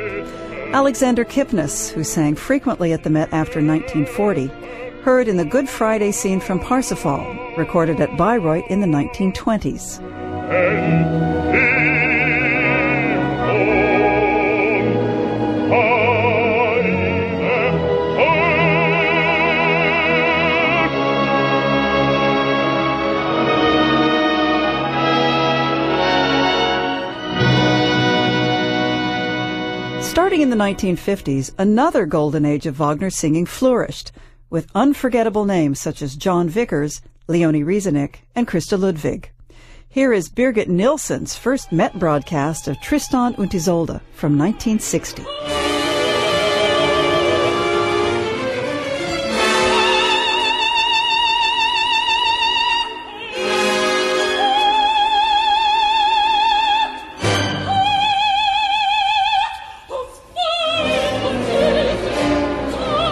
Alexander Kipnis, who sang frequently at the Met after 1940, heard in the Good Friday scene from Parsifal, recorded at Bayreuth in the 1920s. Starting in the 1950s, another golden age of Wagner singing flourished, with unforgettable names such as Jon Vickers, Leonie Rysanek, and Christa Ludwig. Here is Birgit Nilsson's first Met broadcast of Tristan und Isolde from 1960.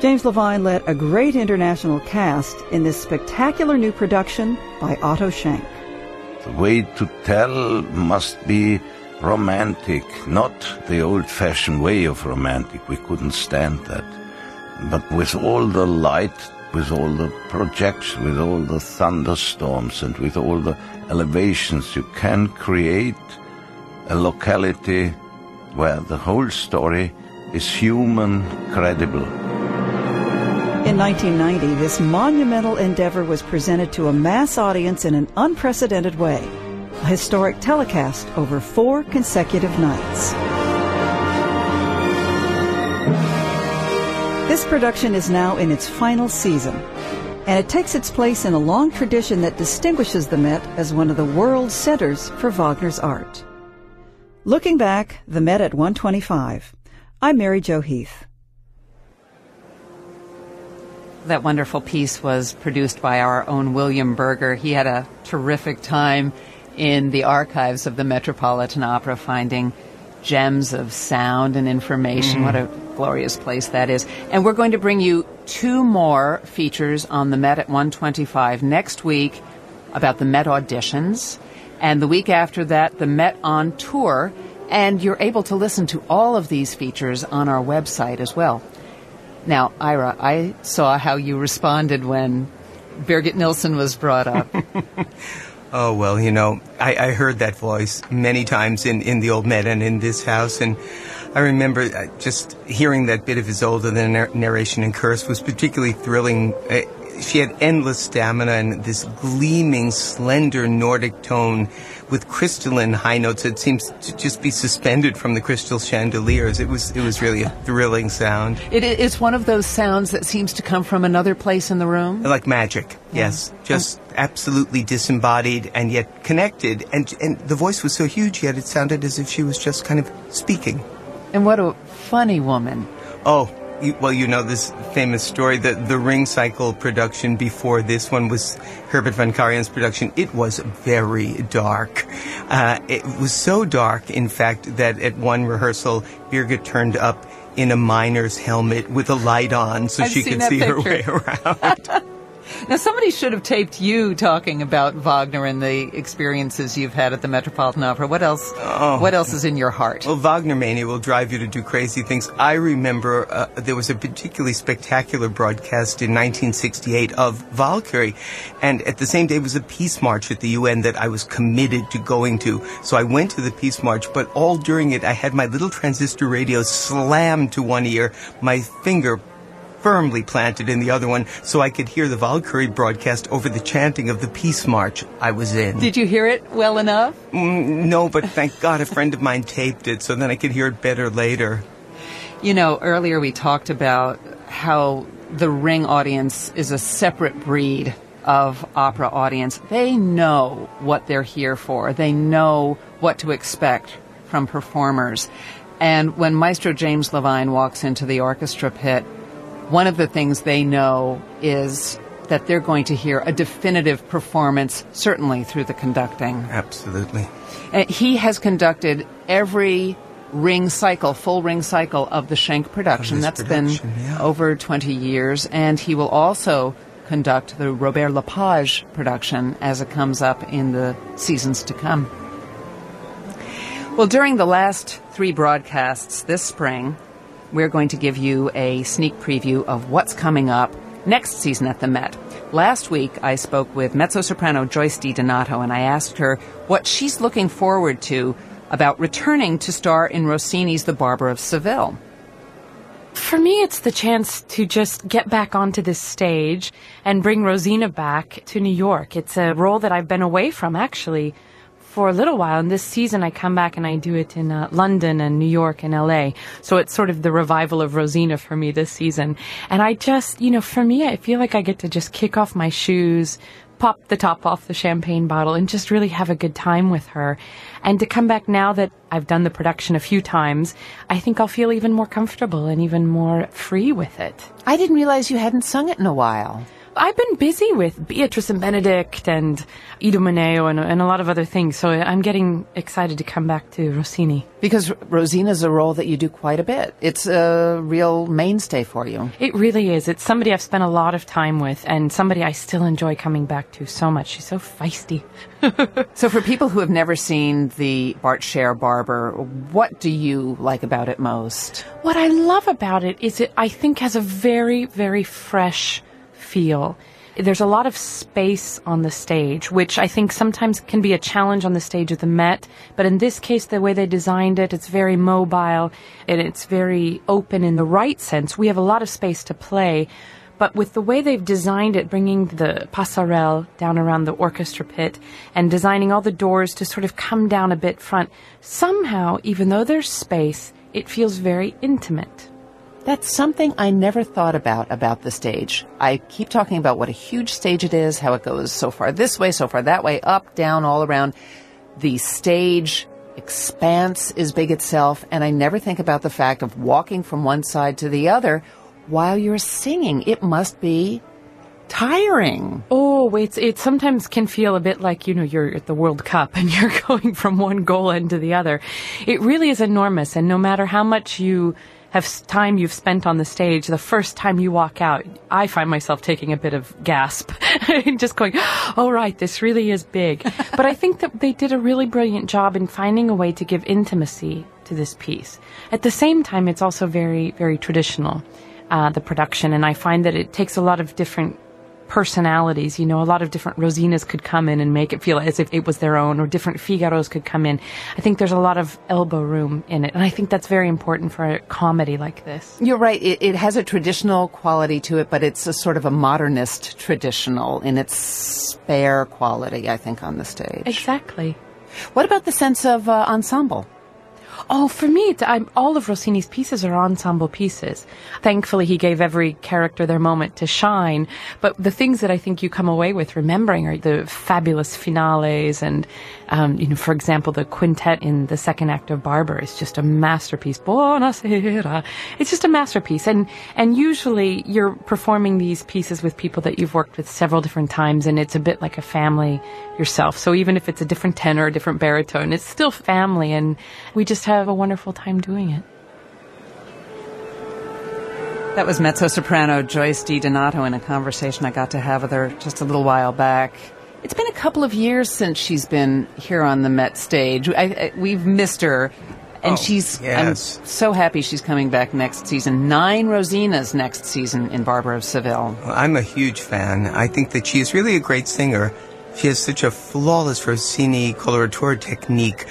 James Levine led a great international cast in this spectacular new production by Otto Schenk. The way to tell must be romantic, not the old fashioned way of romantic. We couldn't stand that. But with all the light, with all the projections, with all the thunderstorms, and with all the elevations, you can create a locality where the whole story is human, credible. In 1990, this monumental endeavor was presented to a mass audience in an unprecedented way, a historic telecast over four consecutive nights. This production is now in its final season, and it takes its place in a long tradition that distinguishes the Met as one of the world centers for Wagner's art. Looking back, the Met at 125. I'm Mary Jo Heath. That wonderful piece was produced by our own William Berger. He had a terrific time in the archives of the Metropolitan Opera finding gems of sound and information. Mm. What a glorious place that is. And we're going to bring you two more features on the Met at 125 next week about the Met auditions. And the week after that, the Met on tour. And you're able to listen to all of these features on our website as well. Now, Ira, I saw how you responded when Birgit Nilsson was brought up. [LAUGHS] Oh, well, you know, I, I heard that voice many times in, in the old Met and in this house, and I remember uh, just hearing that bit of Isolde, the nar- narration in curse, was particularly thrilling. Uh, she had endless stamina and this gleaming, slender Nordic tone with crystalline high notes It seems to just be suspended from the crystal chandeliers. It was, it was really a thrilling sound. It is one of those sounds that seems to come from another place in the room. Like magic, yes. Uh-huh. Just absolutely disembodied and yet connected. And, and the voice was so huge, yet it sounded as if she was just kind of speaking. And what a funny woman. Oh, well, you know this famous story. The the Ring Cycle production before this one was Herbert von Karajan's production. It was very dark. Uh, it was so dark, in fact, that at one rehearsal, Birgit turned up in a miner's helmet with a light on so I've she could see her way around. [LAUGHS] Now, somebody should have taped you talking about Wagner and the experiences you've had at the Metropolitan Opera. What else? Oh. What else is in your heart? Well, Wagner mania will drive you to do crazy things. I remember uh, there was a particularly spectacular broadcast in 1968 of Valkyrie, and at the same day was a peace march at the UN that I was committed to going to. So I went to the peace march, but all during it, I had my little transistor radio slammed to one ear, my finger firmly planted in the other one, so I could hear the Valkyrie broadcast over the chanting of the peace march I was in. Did you hear it well enough? Mm, no, but thank God a friend of mine taped it, so then I could hear it better later. You know, earlier we talked about how the Ring audience is a separate breed of opera audience. They know what they're here for. They know what to expect from performers. And when Maestro James Levine walks into the orchestra pit, one of the things they know is that they're going to hear a definitive performance, certainly through the conducting. Absolutely. Uh, he has conducted every ring cycle, full ring cycle of the Schenk production. That's production, been yeah. over 20 years. And he will also conduct the Robert Lepage production as it comes up in the seasons to come. Well, during the last three broadcasts this spring, we're going to give you a sneak preview of what's coming up next season at the Met. Last week, I spoke with mezzo soprano Joyce DiDonato, and I asked her what she's looking forward to about returning to star in Rossini's The Barber of Seville. For me, it's the chance to just get back onto this stage and bring Rosina back to New York. It's a role that I've been away from actually for a little while. And this season, I come back and I do it in uh, London and New York and LA. So it's sort of the revival of Rosina for me this season. And I just, you know, for me, I feel like I get to just kick off my shoes, pop the top off the champagne bottle and just really have a good time with her. And to come back now that I've done the production a few times, I think I'll feel even more comfortable and even more free with it. I didn't realize you hadn't sung it in a while. I've been busy with Beatrice and Benedict and Idomeneo and, and a lot of other things, so I'm getting excited to come back to Rossini. Because Rosina's a role that you do quite a bit. It's a real mainstay for you. It really is. It's somebody I've spent a lot of time with and somebody I still enjoy coming back to so much. She's so feisty. [LAUGHS] So, for people who have never seen the Bart Sher Barber, what do you like about it most? What I love about it is it, I think, has a very, very fresh feel. There's a lot of space on the stage, which I think sometimes can be a challenge on the stage of the Met. But in this case, the way they designed it, it's very mobile and it's very open in the right sense. We have a lot of space to play. But with the way they've designed it, bringing the passerelle down around the orchestra pit and designing all the doors to sort of come down a bit front, somehow, even though there's space, it feels very intimate. That's something I never thought about about the stage. I keep talking about what a huge stage it is, how it goes so far this way, so far that way, up, down, all around. The stage expanse is big itself, and I never think about the fact of walking from one side to the other while you're singing. It must be tiring. Oh, it's it sometimes can feel a bit like you know you're at the World Cup [LAUGHS] and you're going from one goal end to the other. It really is enormous, and no matter how much you have time you've spent on the stage, the first time you walk out, I find myself taking a bit of gasp and [LAUGHS] just going, "Oh right, this really is big." [LAUGHS] but I think that they did a really brilliant job in finding a way to give intimacy to this piece. At the same time, it's also very very traditional. Uh, the production, and I find that it takes a lot of different personalities. You know, a lot of different Rosinas could come in and make it feel as if it was their own, or different Figaros could come in. I think there's a lot of elbow room in it, and I think that's very important for a comedy like this. You're right. It, it has a traditional quality to it, but it's a sort of a modernist traditional in its spare quality, I think, on the stage. Exactly. What about the sense of uh, ensemble? Oh, for me, I'm, all of Rossini's pieces are ensemble pieces. Thankfully, he gave every character their moment to shine. But the things that I think you come away with remembering are the fabulous finales, and um, you know, for example, the quintet in the second act of Barber is just a masterpiece. Buonasera. It's just a masterpiece, and and usually you're performing these pieces with people that you've worked with several different times, and it's a bit like a family yourself. So even if it's a different tenor, a different baritone, it's still family, and we just have a wonderful time doing it. That was mezzo soprano Joyce DiDonato in a conversation I got to have with her just a little while back. It's been a couple of years since she's been here on the Met stage. I, I, we've missed her, and Oh, she's. yes. I'm so happy she's coming back next season. Nine Rosinas next season in Barber of Seville. Well, I'm a huge fan. I think that she is really a great singer. She has such a flawless Rossini coloratura technique,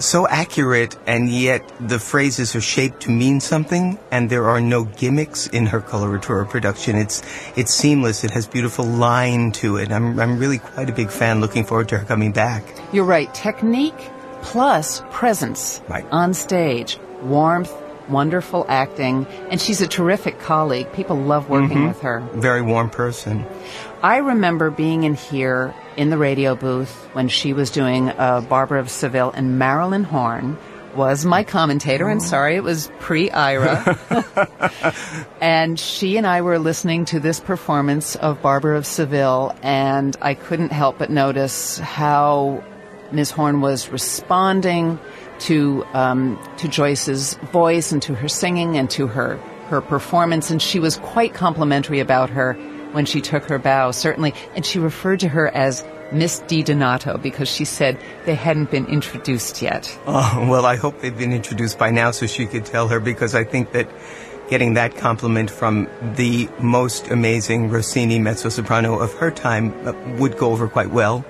so accurate, and yet the phrases are shaped to mean something, and there are no gimmicks in her coloratura production. It's it's seamless. It has beautiful line to it. I'm I'm really quite a big fan. Looking forward to her coming back. You're right. Technique plus presence Right. on stage, warmth, wonderful acting, and she's a terrific colleague. People love working mm-hmm. with her. Very warm person. I remember being in here in the radio booth when she was doing uh, Barbara of Seville, and Marilyn Horne was my commentator. I'm sorry, it was pre Ira. [LAUGHS] and she and I were listening to this performance of Barbara of Seville, and I couldn't help but notice how Ms. Horne was responding to um, to Joyce's voice and to her singing and to her her performance, and she was quite complimentary about her when she took her bow, certainly, and she referred to her as Miss DiDonato because she said they hadn't been introduced yet. [LAUGHS] Oh, well, I hope they've been introduced by now so she could tell her because I think that getting that compliment from the most amazing Rossini mezzo soprano of her time uh, would go over quite well.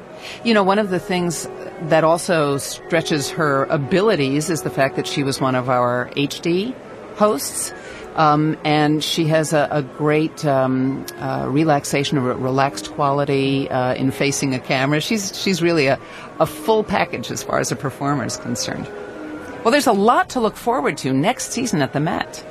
You know, one of the things that also stretches her abilities is the fact that she was one of our HD hosts. Um, and she has a, a great um, uh, relaxation, a relaxed quality uh, in facing a camera. She's she's really a, a full package as far as a performer is concerned. Well, there's a lot to look forward to next season at the Met.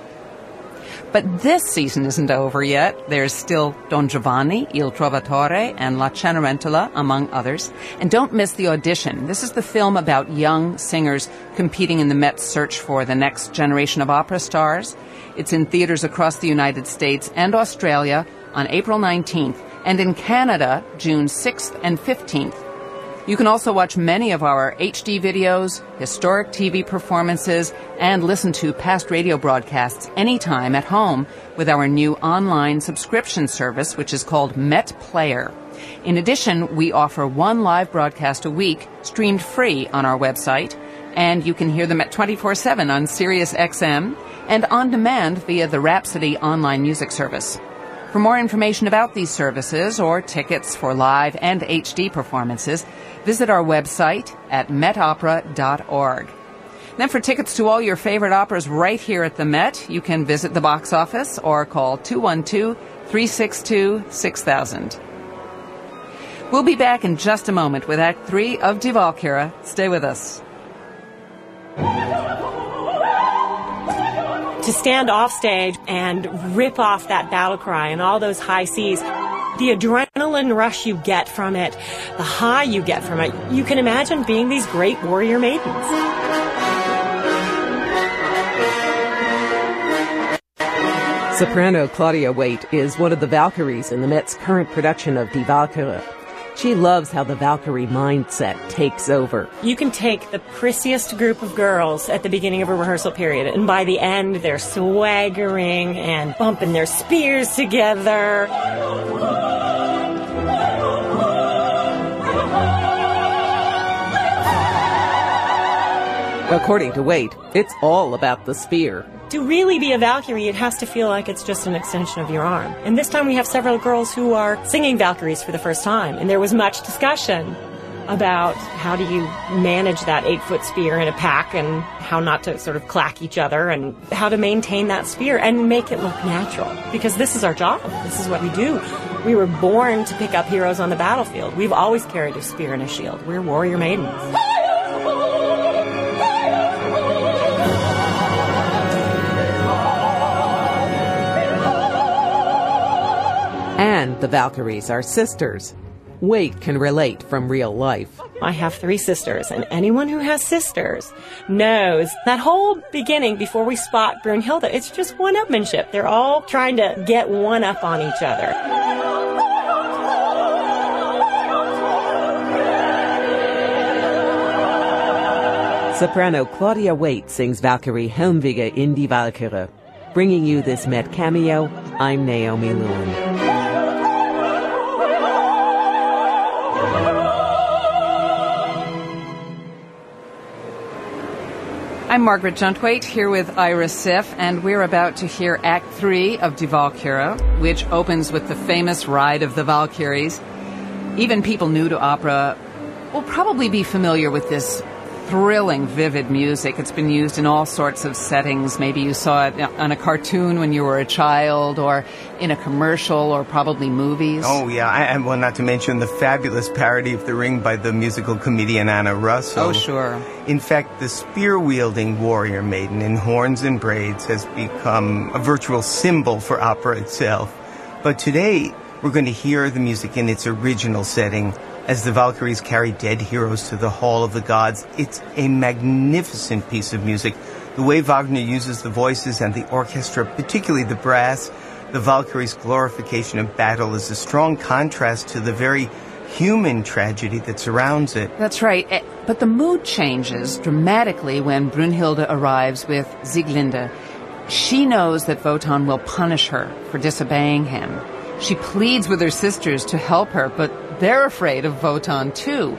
But this season isn't over yet. There's still Don Giovanni, Il Trovatore, and La Cenerentola, among others. And don't miss the audition. This is the film about young singers competing in the Met's search for the next generation of opera stars. It's in theaters across the United States and Australia on April 19th, and in Canada, June 6th and 15th. You can also watch many of our HD videos, historic TV performances, and listen to past radio broadcasts anytime at home with our new online subscription service, which is called Met Player. In addition, we offer one live broadcast a week, streamed free on our website, and you can hear them at 24-7 on Sirius XM and on demand via the Rhapsody online music service. For more information about these services or tickets for live and HD performances, visit our website at metopera.org. Then for tickets to all your favorite operas right here at the Met, you can visit the box office or call 212-362-6000. We'll be back in just a moment with Act 3 of Die Walküre. Stay with us. To stand off stage and rip off that battle cry and all those high C's, the adrenaline rush you get from it, the high you get from it, you can imagine being these great warrior maidens. Soprano Claudia Waite is one of the Valkyries in the Met's current production of Die Walküre. She loves how the Valkyrie mindset takes over. You can take the prissiest group of girls at the beginning of a rehearsal period, and by the end, they're swaggering and bumping their spears together. According to Waite, it's all about the spear. To really be a Valkyrie, it has to feel like it's just an extension of your arm. And this time we have several girls who are singing Valkyries for the first time, and there was much discussion about how do you manage that eight foot spear in a pack and how not to sort of clack each other and how to maintain that spear and make it look natural. Because this is our job. This is what we do. We were born to pick up heroes on the battlefield. We've always carried a spear and a shield. We're warrior maidens. And the Valkyries are sisters. Waite can relate from real life. I have three sisters, and anyone who has sisters knows that whole beginning before we spot Brunhilde, it's just one upmanship. They're all trying to get one up on each other. Soprano Claudia Waite sings Valkyrie Helmwige in Die Walküre. Bringing you this Met cameo, I'm Naomi Lewin. I'm Margaret Juntwaite here with Ira Siff, and we're about to hear Act 3 of Die Walküre, which opens with the famous Ride of the Valkyries. Even people new to opera will probably be familiar with this thrilling, vivid music. It's been used in all sorts of settings. Maybe you saw it on a cartoon when you were a child, or in a commercial, or probably movies. Oh, yeah. And well, not to mention the fabulous parody of The Ring by the musical comedian Anna Russell. Oh, sure. In fact, the spear wielding warrior maiden in horns and braids has become a virtual symbol for opera itself. But today, we're going to hear the music in its original setting as the Valkyries carry dead heroes to the Hall of the Gods. It's a magnificent piece of music. The way Wagner uses the voices and the orchestra, particularly the brass, the Valkyries' glorification of battle is a strong contrast to the very human tragedy that surrounds it. That's right. Eh, But the mood changes dramatically when Brunhilde arrives with Sieglinde. She knows that Wotan will punish her for disobeying him. She pleads with her sisters to help her, but they're afraid of Wotan too.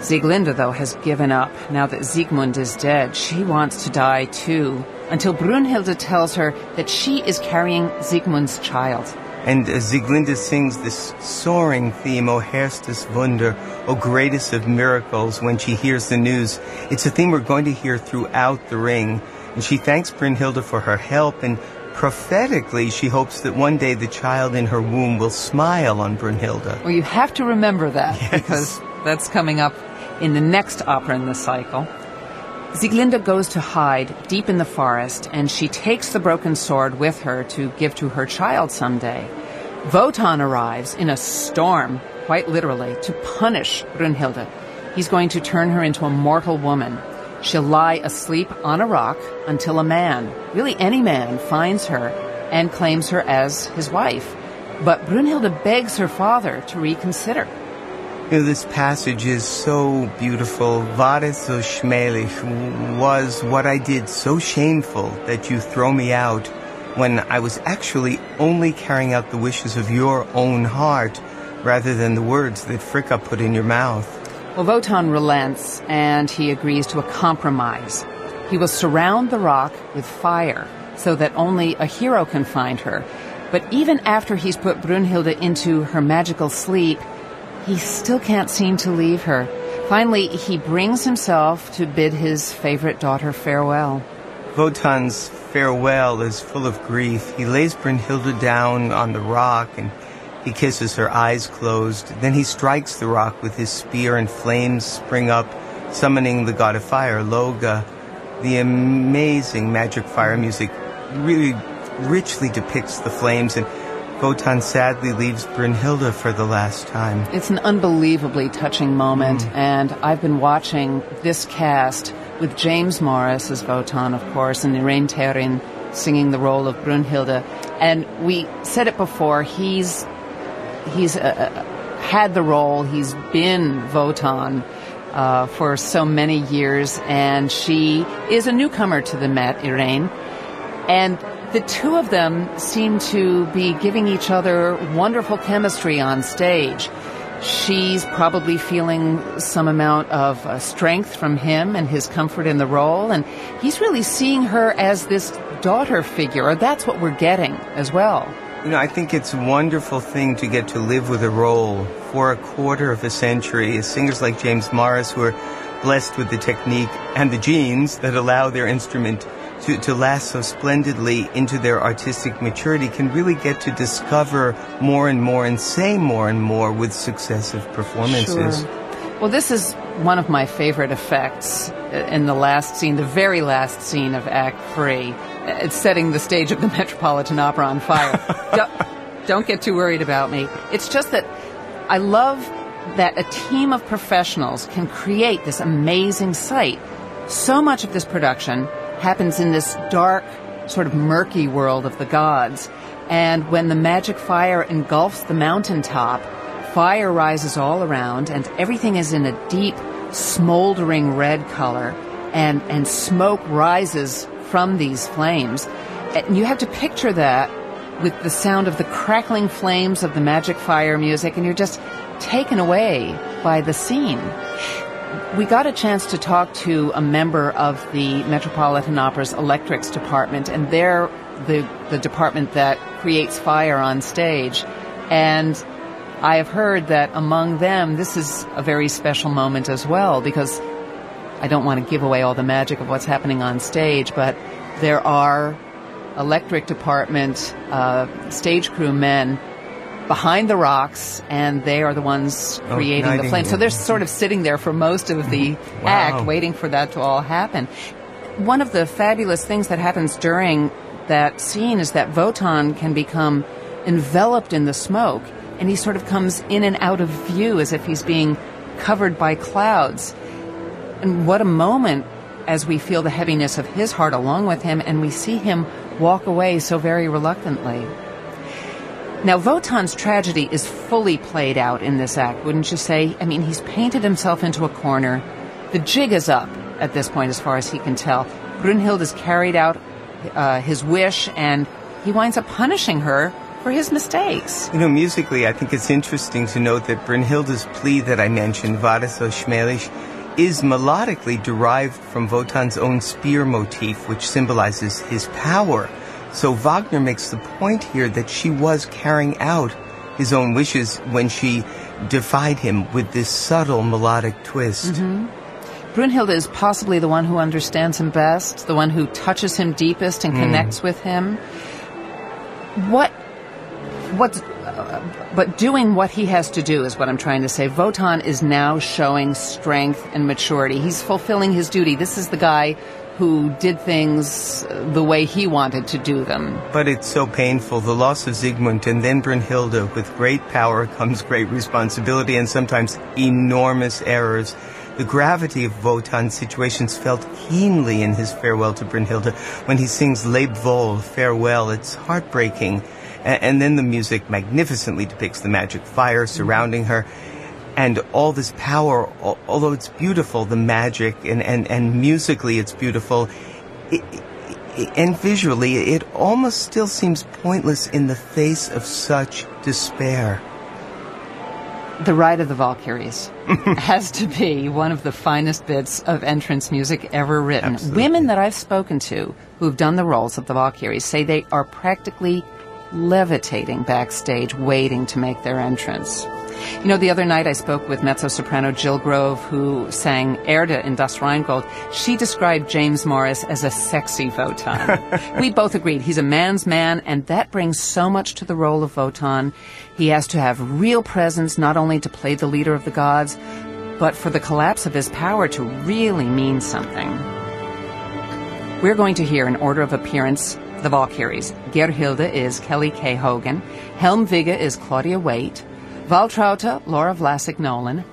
Sieglinde, though, has given up now that Siegmund is dead. She wants to die too, until Brunhilde tells her that she is carrying Siegmund's child. And uh, Sieglinde sings this soaring theme, O hehrstes Wunder, O greatest of miracles, when she hears the news. It's a theme we're going to hear throughout the ring. And she thanks Brunhilde for her help, and prophetically, she hopes that one day the child in her womb will smile on Brunhilde. Well, you have to remember that because that's coming up in the next opera in the cycle. Sieglinde goes to hide deep in the forest, and she takes the broken sword with her to give to her child someday. Wotan arrives in a storm, quite literally, to punish Brunhilde. He's going to turn her into a mortal woman. She'll lie asleep on a rock until a man, really any man, finds her and claims her as his wife. But Brunhilde begs her father to reconsider. You know, this passage is so beautiful. War so schmählich was what I did so shameful that you throw me out when I was actually only carrying out the wishes of your own heart rather than the words that Fricka put in your mouth. Well, Wotan relents and he agrees to a compromise. He will surround the rock with fire so that only a hero can find her. But even after he's put Brunhilde into her magical sleep, he still can't seem to leave her. Finally, he brings himself to bid his favorite daughter farewell. Wotan's farewell is full of grief. He lays Brunhilde down on the rock and he kisses her eyes closed. Then he strikes the rock with his spear and flames spring up, summoning the god of fire, Loge. The amazing magic fire music really richly depicts the flames and Wotan sadly leaves Brunhilde for the last time. It's an unbelievably touching moment, mm. and I've been watching this cast with James Morris as Wotan, of course, and Irene Theorin singing the role of Brunhilde. And we said it before, he's he's uh, uh, had the role, he's been Wotan uh, for so many years, and she is a newcomer to the Met, Irene. And the two of them seem to be giving each other wonderful chemistry on stage. She's probably feeling some amount of uh, strength from him and his comfort in the role, and he's really seeing her as this daughter figure, or that's what we're getting as well. You know, I think it's a wonderful thing to get to live with a role for a quarter of a century. Singers like James Morris, who are blessed with the technique and the genes that allow their instrument to, to last so splendidly into their artistic maturity, can really get to discover more and more and say more and more with successive performances. Sure. Well, this is one of my favorite effects in the last scene, the very last scene of Act Three. It's setting the stage of the [LAUGHS] Metropolitan Opera on fire. [LAUGHS] don't, don't get too worried about me. It's just that I love that a team of professionals can create this amazing sight. So much of this production happens in this dark, sort of murky world of the gods. And when the magic fire engulfs the mountaintop, fire rises all around and everything is in a deep, smoldering red color and, and smoke rises from these flames. And you have to picture that with the sound of the crackling flames of the magic fire music and you're just taken away by the scene. We got a chance to talk to a member of the Metropolitan Opera's electrics department, and they're the, the department that creates fire on stage. And I have heard that among them, this is a very special moment as well, because I don't want to give away all the magic of what's happening on stage, but there are electric department uh, stage crew men behind the rocks, and they are the ones Oh, creating the flame. So they're sort of sitting there for most of the act, waiting for that to all happen. One of the fabulous things that happens during that scene is that Wotan can become enveloped in the smoke, and he sort of comes in and out of view as if he's being covered by clouds. And what a moment as we feel the heaviness of his heart along with him, and we see him walk away so very reluctantly. Now, Wotan's tragedy is fully played out in this act, wouldn't you say? I mean, he's painted himself into a corner. The jig is up at this point, as far as he can tell. Brunhild has carried out uh, his wish, and he winds up punishing her for his mistakes. You know, musically, I think it's interesting to note that Brunhilde's plea that I mentioned, Vare so schmählich, is melodically derived from Wotan's own spear motif, which symbolizes his power. So Wagner makes the point here that she was carrying out his own wishes when she defied him with this subtle melodic twist. Mm-hmm. Brunhilde is possibly the one who understands him best, the one who touches him deepest and Mm. connects with him. What, what's, but doing what he has to do is what I'm trying to say. Wotan is now showing strength and maturity. He's fulfilling his duty. This is the guy who did things the way he wanted to do them. But it's so painful, the loss of Siegmund and then Brunhilde. With great power comes great responsibility and sometimes enormous errors. The gravity of Wotan's situations felt keenly in his farewell to Brunhilde when he sings Leb wohl, farewell. It's heartbreaking. A- and then the music magnificently depicts the magic fire mm-hmm. surrounding her. And all this power, al- although it's beautiful, the magic, and, and, and musically it's beautiful, it, it, and visually, it almost still seems pointless in the face of such despair. The Ride of the Valkyries [LAUGHS] has to be one of the finest bits of entrance music ever written. Women that I've spoken to who've done the roles of the Valkyries say they are practically levitating backstage waiting to make their entrance. You know, the other night I spoke with mezzo soprano Jill Grove, who sang Erda in Das Rheingold. She described James Morris as a sexy Wotan. [LAUGHS] we both agreed he's a man's man, and that brings so much to the role of Wotan. He has to have real presence, not only to play the leader of the gods, but for the collapse of his power to really mean something. We're going to hear in order of appearance the Valkyries. Gerhilde is Kelly Cae Hogan. Helmwige is Claudia Waite. Waltraute, Laura Vlasak Nolen.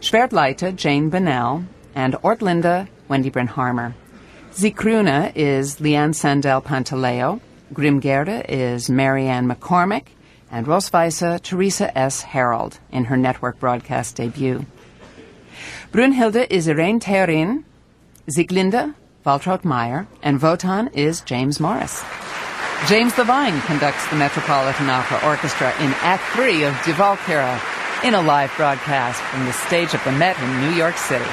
Schwertleite, Jane Bunnell. And Ortlinde, Wendy Brenharmer. Siegrune is Leann Sandel-Pantaleo. Grimgerde is Mary Ann McCormick. And Rossweisse, Teresa S. Harold in her network broadcast debut. Brunhilde is Irene Theorin. Sieglinde, Waltraud Meier, and Wotan is James Morris. James Levine conducts the Metropolitan Opera Orchestra in Act 3 of Walküre in a live broadcast from the stage of the Met in New York City.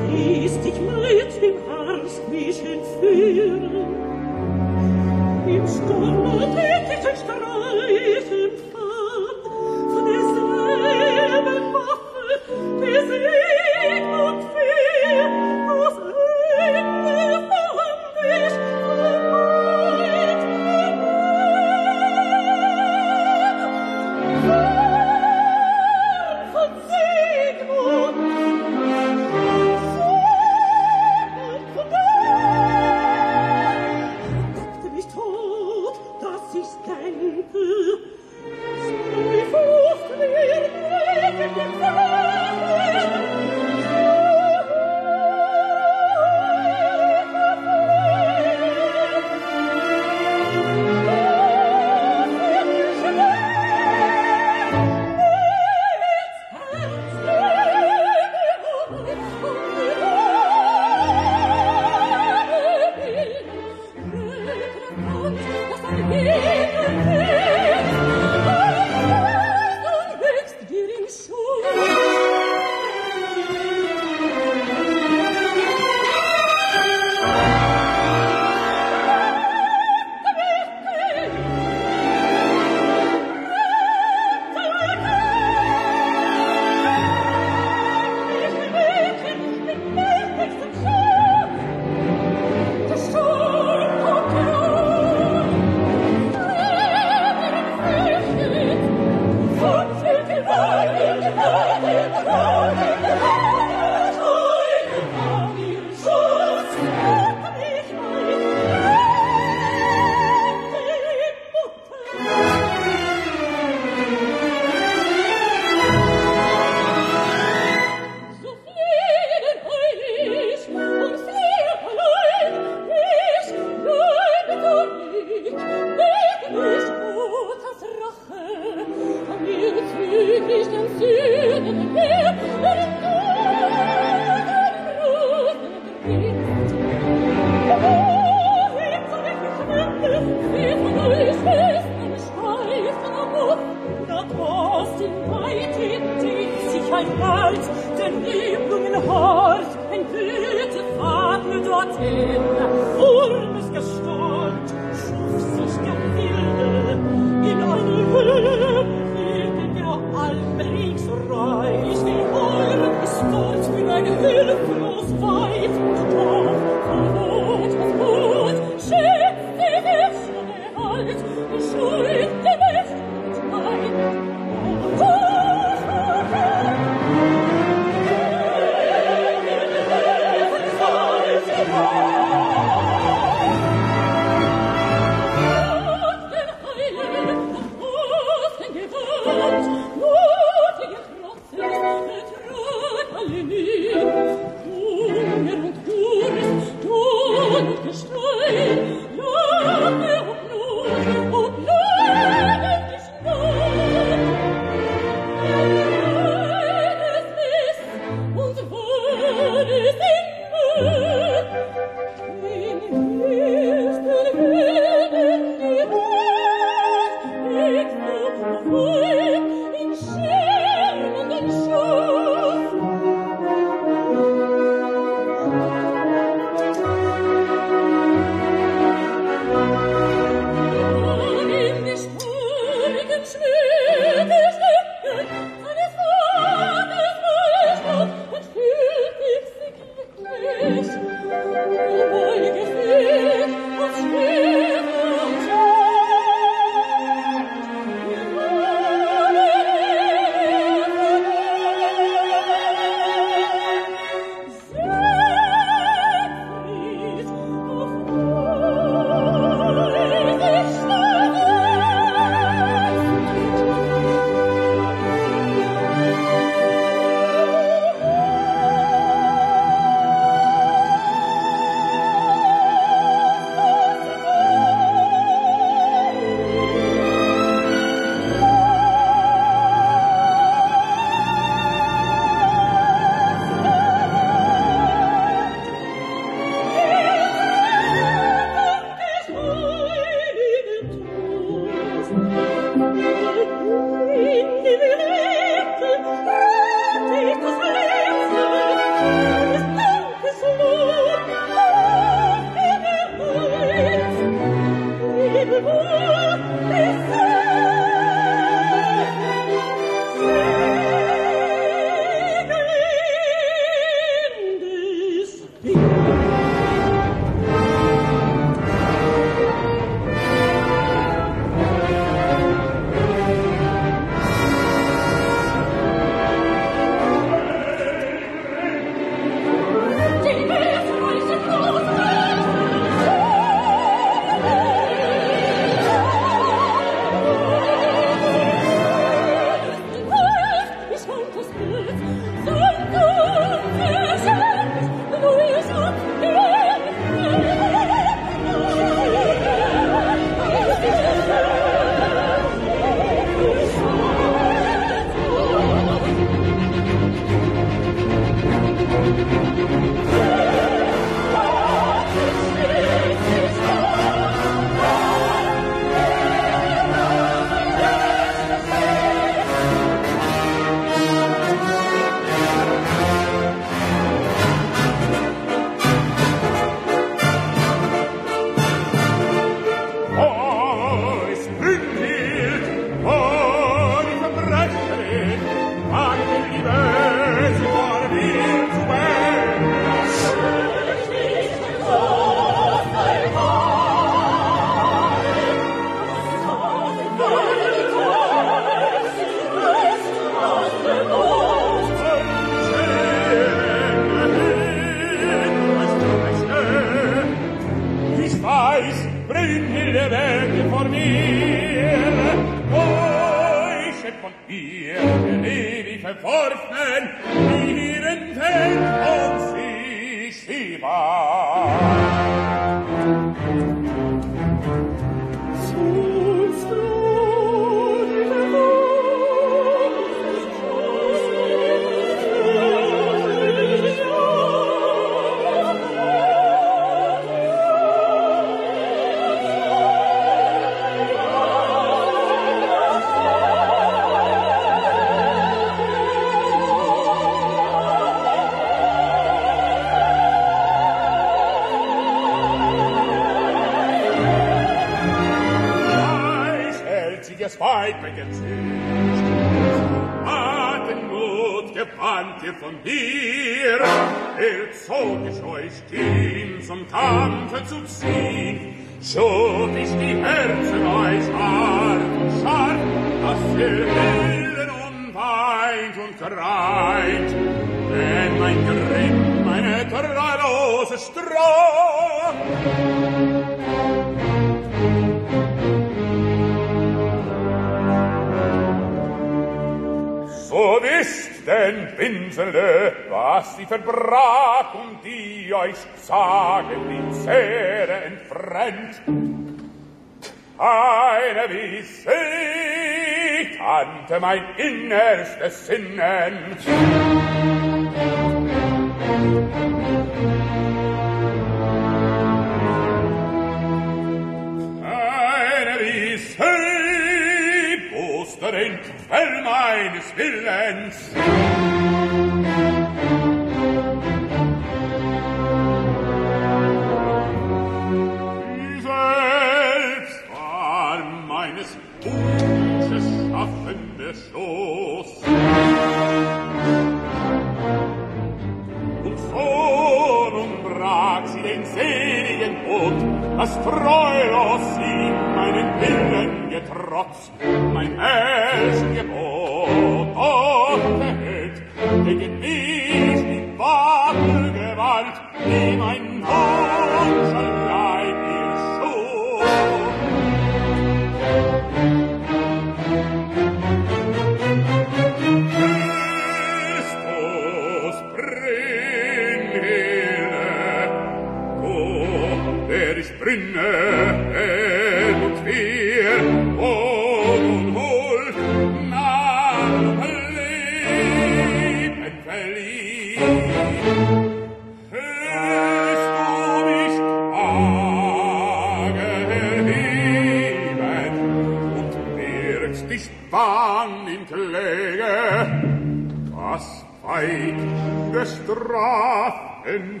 der Strafen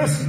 flößt.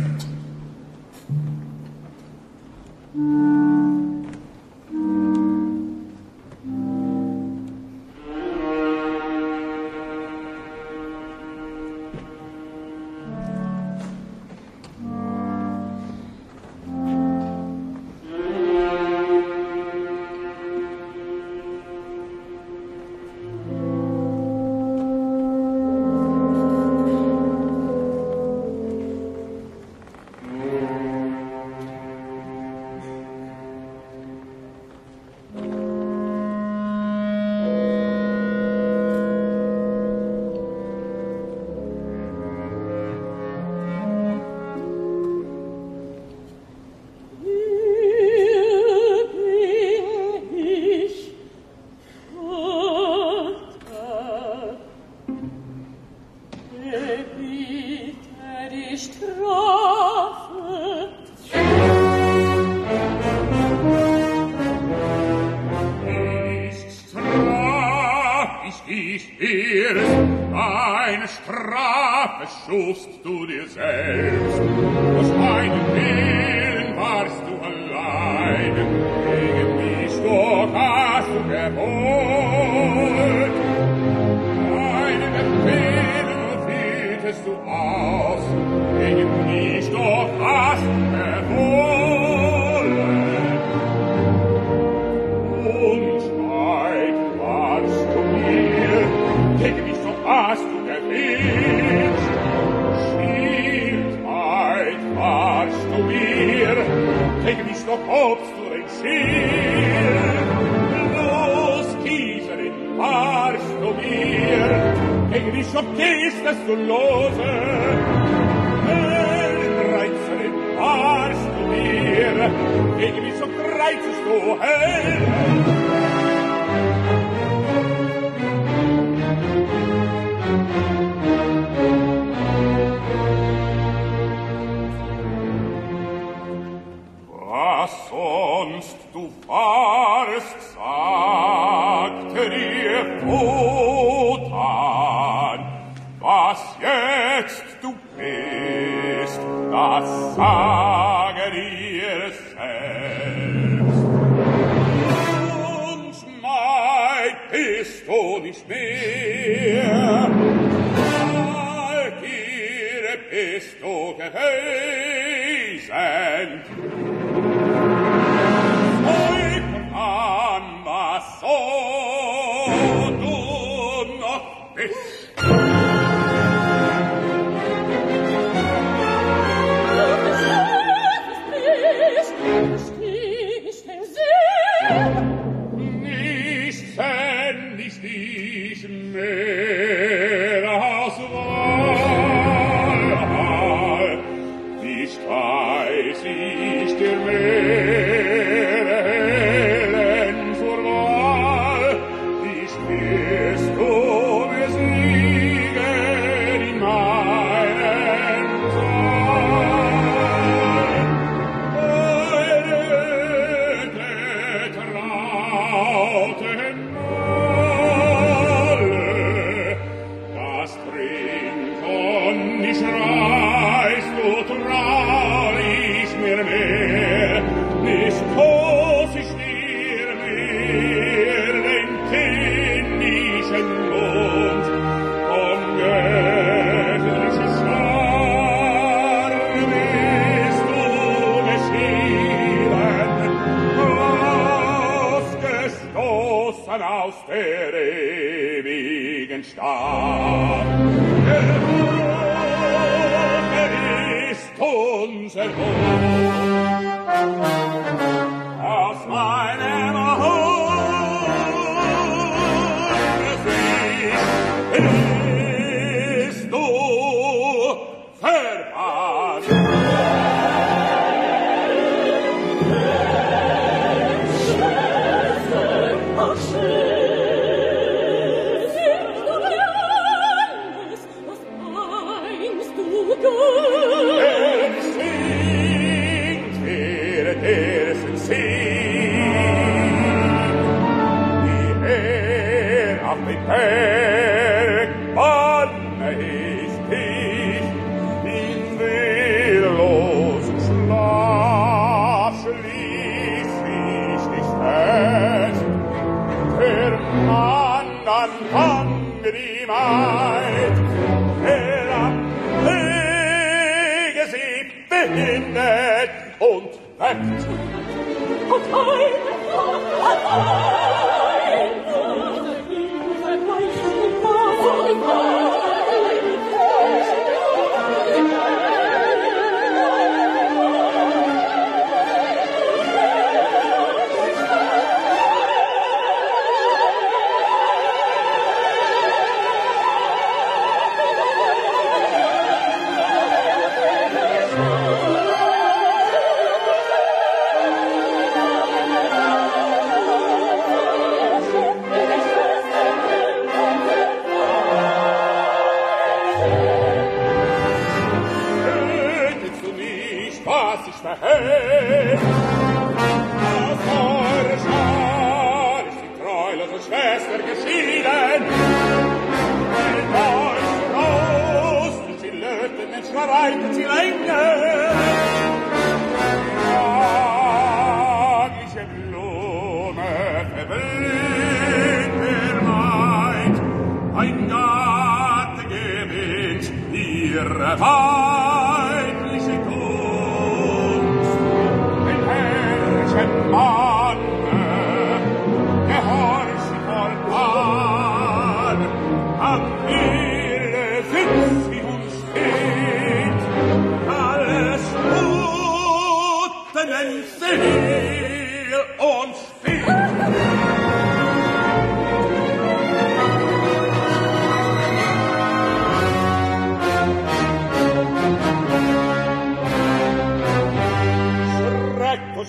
Tönen viel und viel.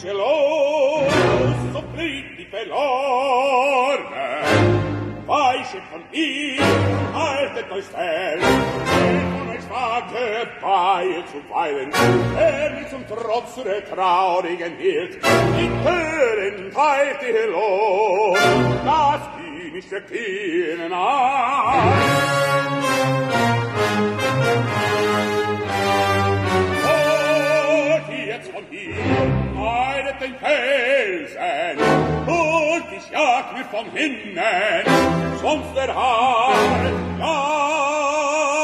gelos soffrit di pelorne weiche von ihm haltet euch fest und euch wage bei zu und trotz der traurigen Hirt, in Tönen teilt ihr Lohn, das ging ich erkennen an. meidet den Felsen und ich jag mir von hinnen, sonst der Hart, ja,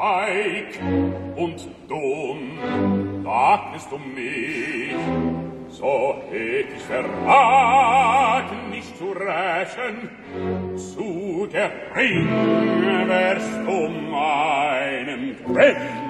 feig und dumm, wagtest du mich, so hätt ich verraten, nicht zu rächen, zu gering wärst du meinem Grillen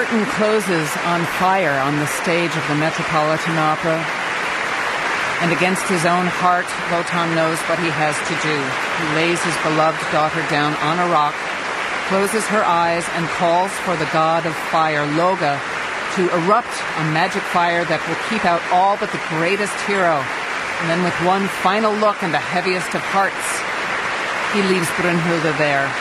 curtain closes on fire on the stage of the Metropolitan Opera. And against his own heart, Wotan knows what he has to do. He lays his beloved daughter down on a rock, closes her eyes, and calls for the god of fire, Loge, to erupt a magic fire that will keep out all but the greatest hero. And then with one final look and the heaviest of hearts, he leaves Brunhilde there.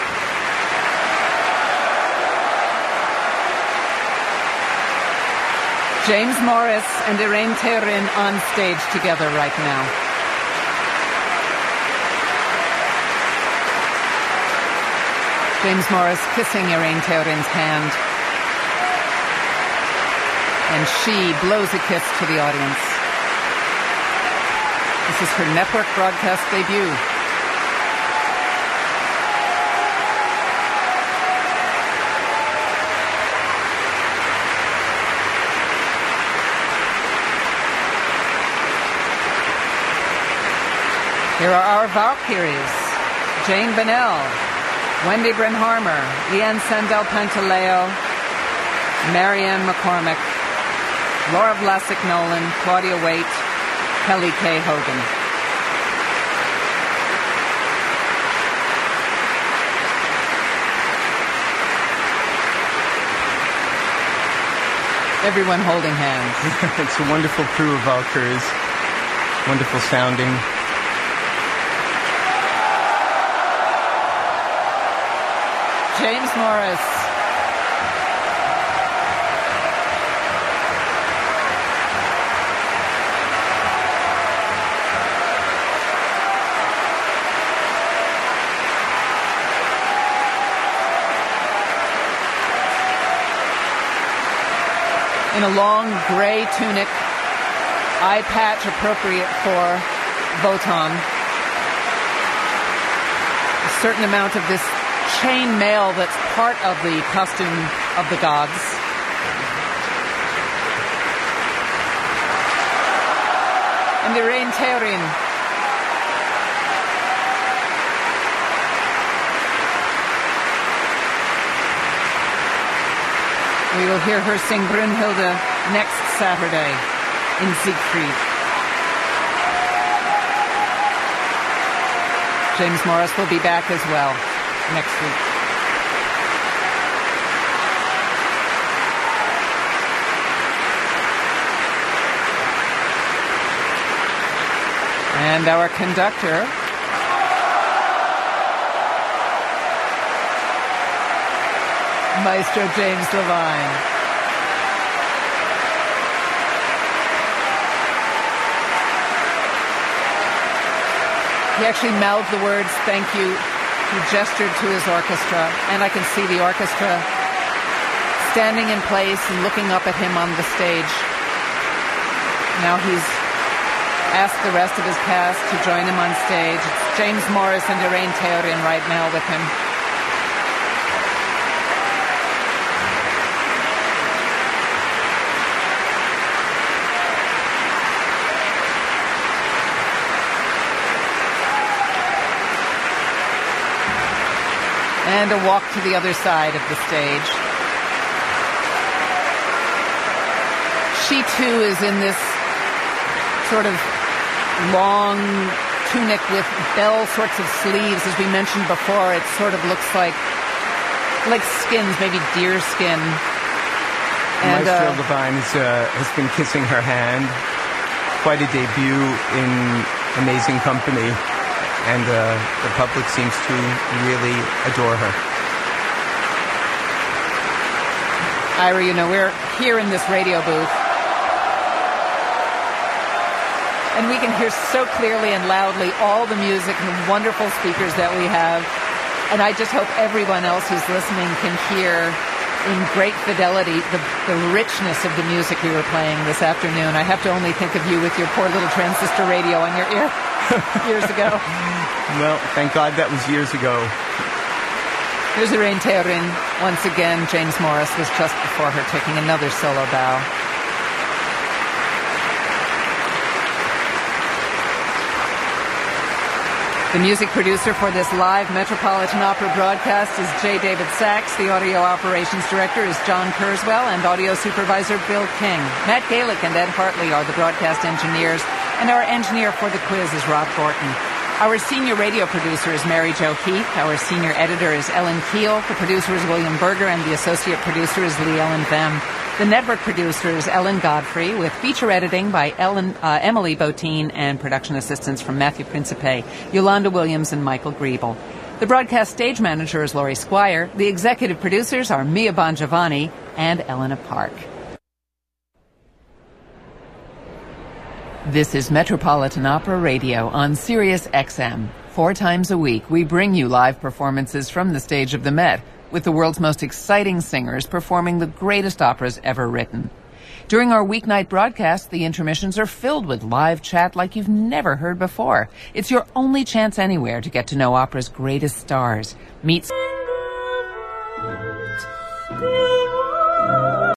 James Morris and Irene Theorin on stage together right now. James Morris kissing Irene Theorin's hand. And she blows a kiss to the audience. This is her network broadcast debut. Here are our Valkyries. Jane Bunnell, Wendy Bryn Harmer, Ian Sandel Pantaleo, Mary Ann McCormick, Laura Vlasak Nolen, Claudia Waite, Kelly Cae Hogan. Everyone holding hands. [LAUGHS] it's a wonderful crew of Valkyries. Wonderful sounding. Morris. In a long gray tunic, eye patch appropriate for Wotan. A certain amount of this chain mail that's part of the costume of the gods. And Irene Theorin. We will hear her sing Brunhilde next Saturday in Siegfried. James Morris will be back as well next week. And our conductor, Maestro James Levine. He actually mouthed the words, thank you. He gestured to his orchestra, and I can see the orchestra standing in place and looking up at him on the stage. Now he's asked the rest of his cast to join him on stage. It's James Morris and Irene Theorin right now with him. And a walk to the other side of the stage. She too is in this sort of long tunic with bell sorts of sleeves. As we mentioned before, it sort of looks like like skins, maybe deer skin. And Maestro uh, Levine is, uh, has been kissing her hand. Quite a debut in amazing company and uh, the public seems to really adore her. Ira, you know, we're here in this radio booth, and we can hear so clearly and loudly all the music and the wonderful speakers that we have. And I just hope everyone else who's listening can hear in great fidelity the, the richness of the music we were playing this afternoon. I have to only think of you with your poor little transistor radio on your ear [LAUGHS] years ago. Well, thank God that was years ago. Here's Irene Theorin. Once again, James Morris was just before her taking another solo bow. The music producer for this live Metropolitan Opera broadcast is Jay David Saks. The audio operations director is John Kurzweil and audio supervisor Bill King. Matt Galick and Ed Hartley are the broadcast engineers, and our engineer for the quiz is Rob Thornton. Our senior radio producer is Mary Jo Heath. Our senior editor is Ellen Keel. The producer is William Berger, and the associate producer is Lee Ellen Vem. The network producer is Ellen Godfrey, with feature editing by Ellen, uh, Emily Botein and production assistance from Matthew Principe, Yolanda Williams, and Michael Griebel. The broadcast stage manager is Laurie Squire. The executive producers are Mia Bongiovanni and Elena Park. This is Metropolitan Opera Radio on Sirius XM. Four times a week, we bring you live performances from the stage of the Met with the world's most exciting singers performing the greatest operas ever written. During our weeknight broadcast, the intermissions are filled with live chat like you've never heard before. It's your only chance anywhere to get to know opera's greatest stars. Meet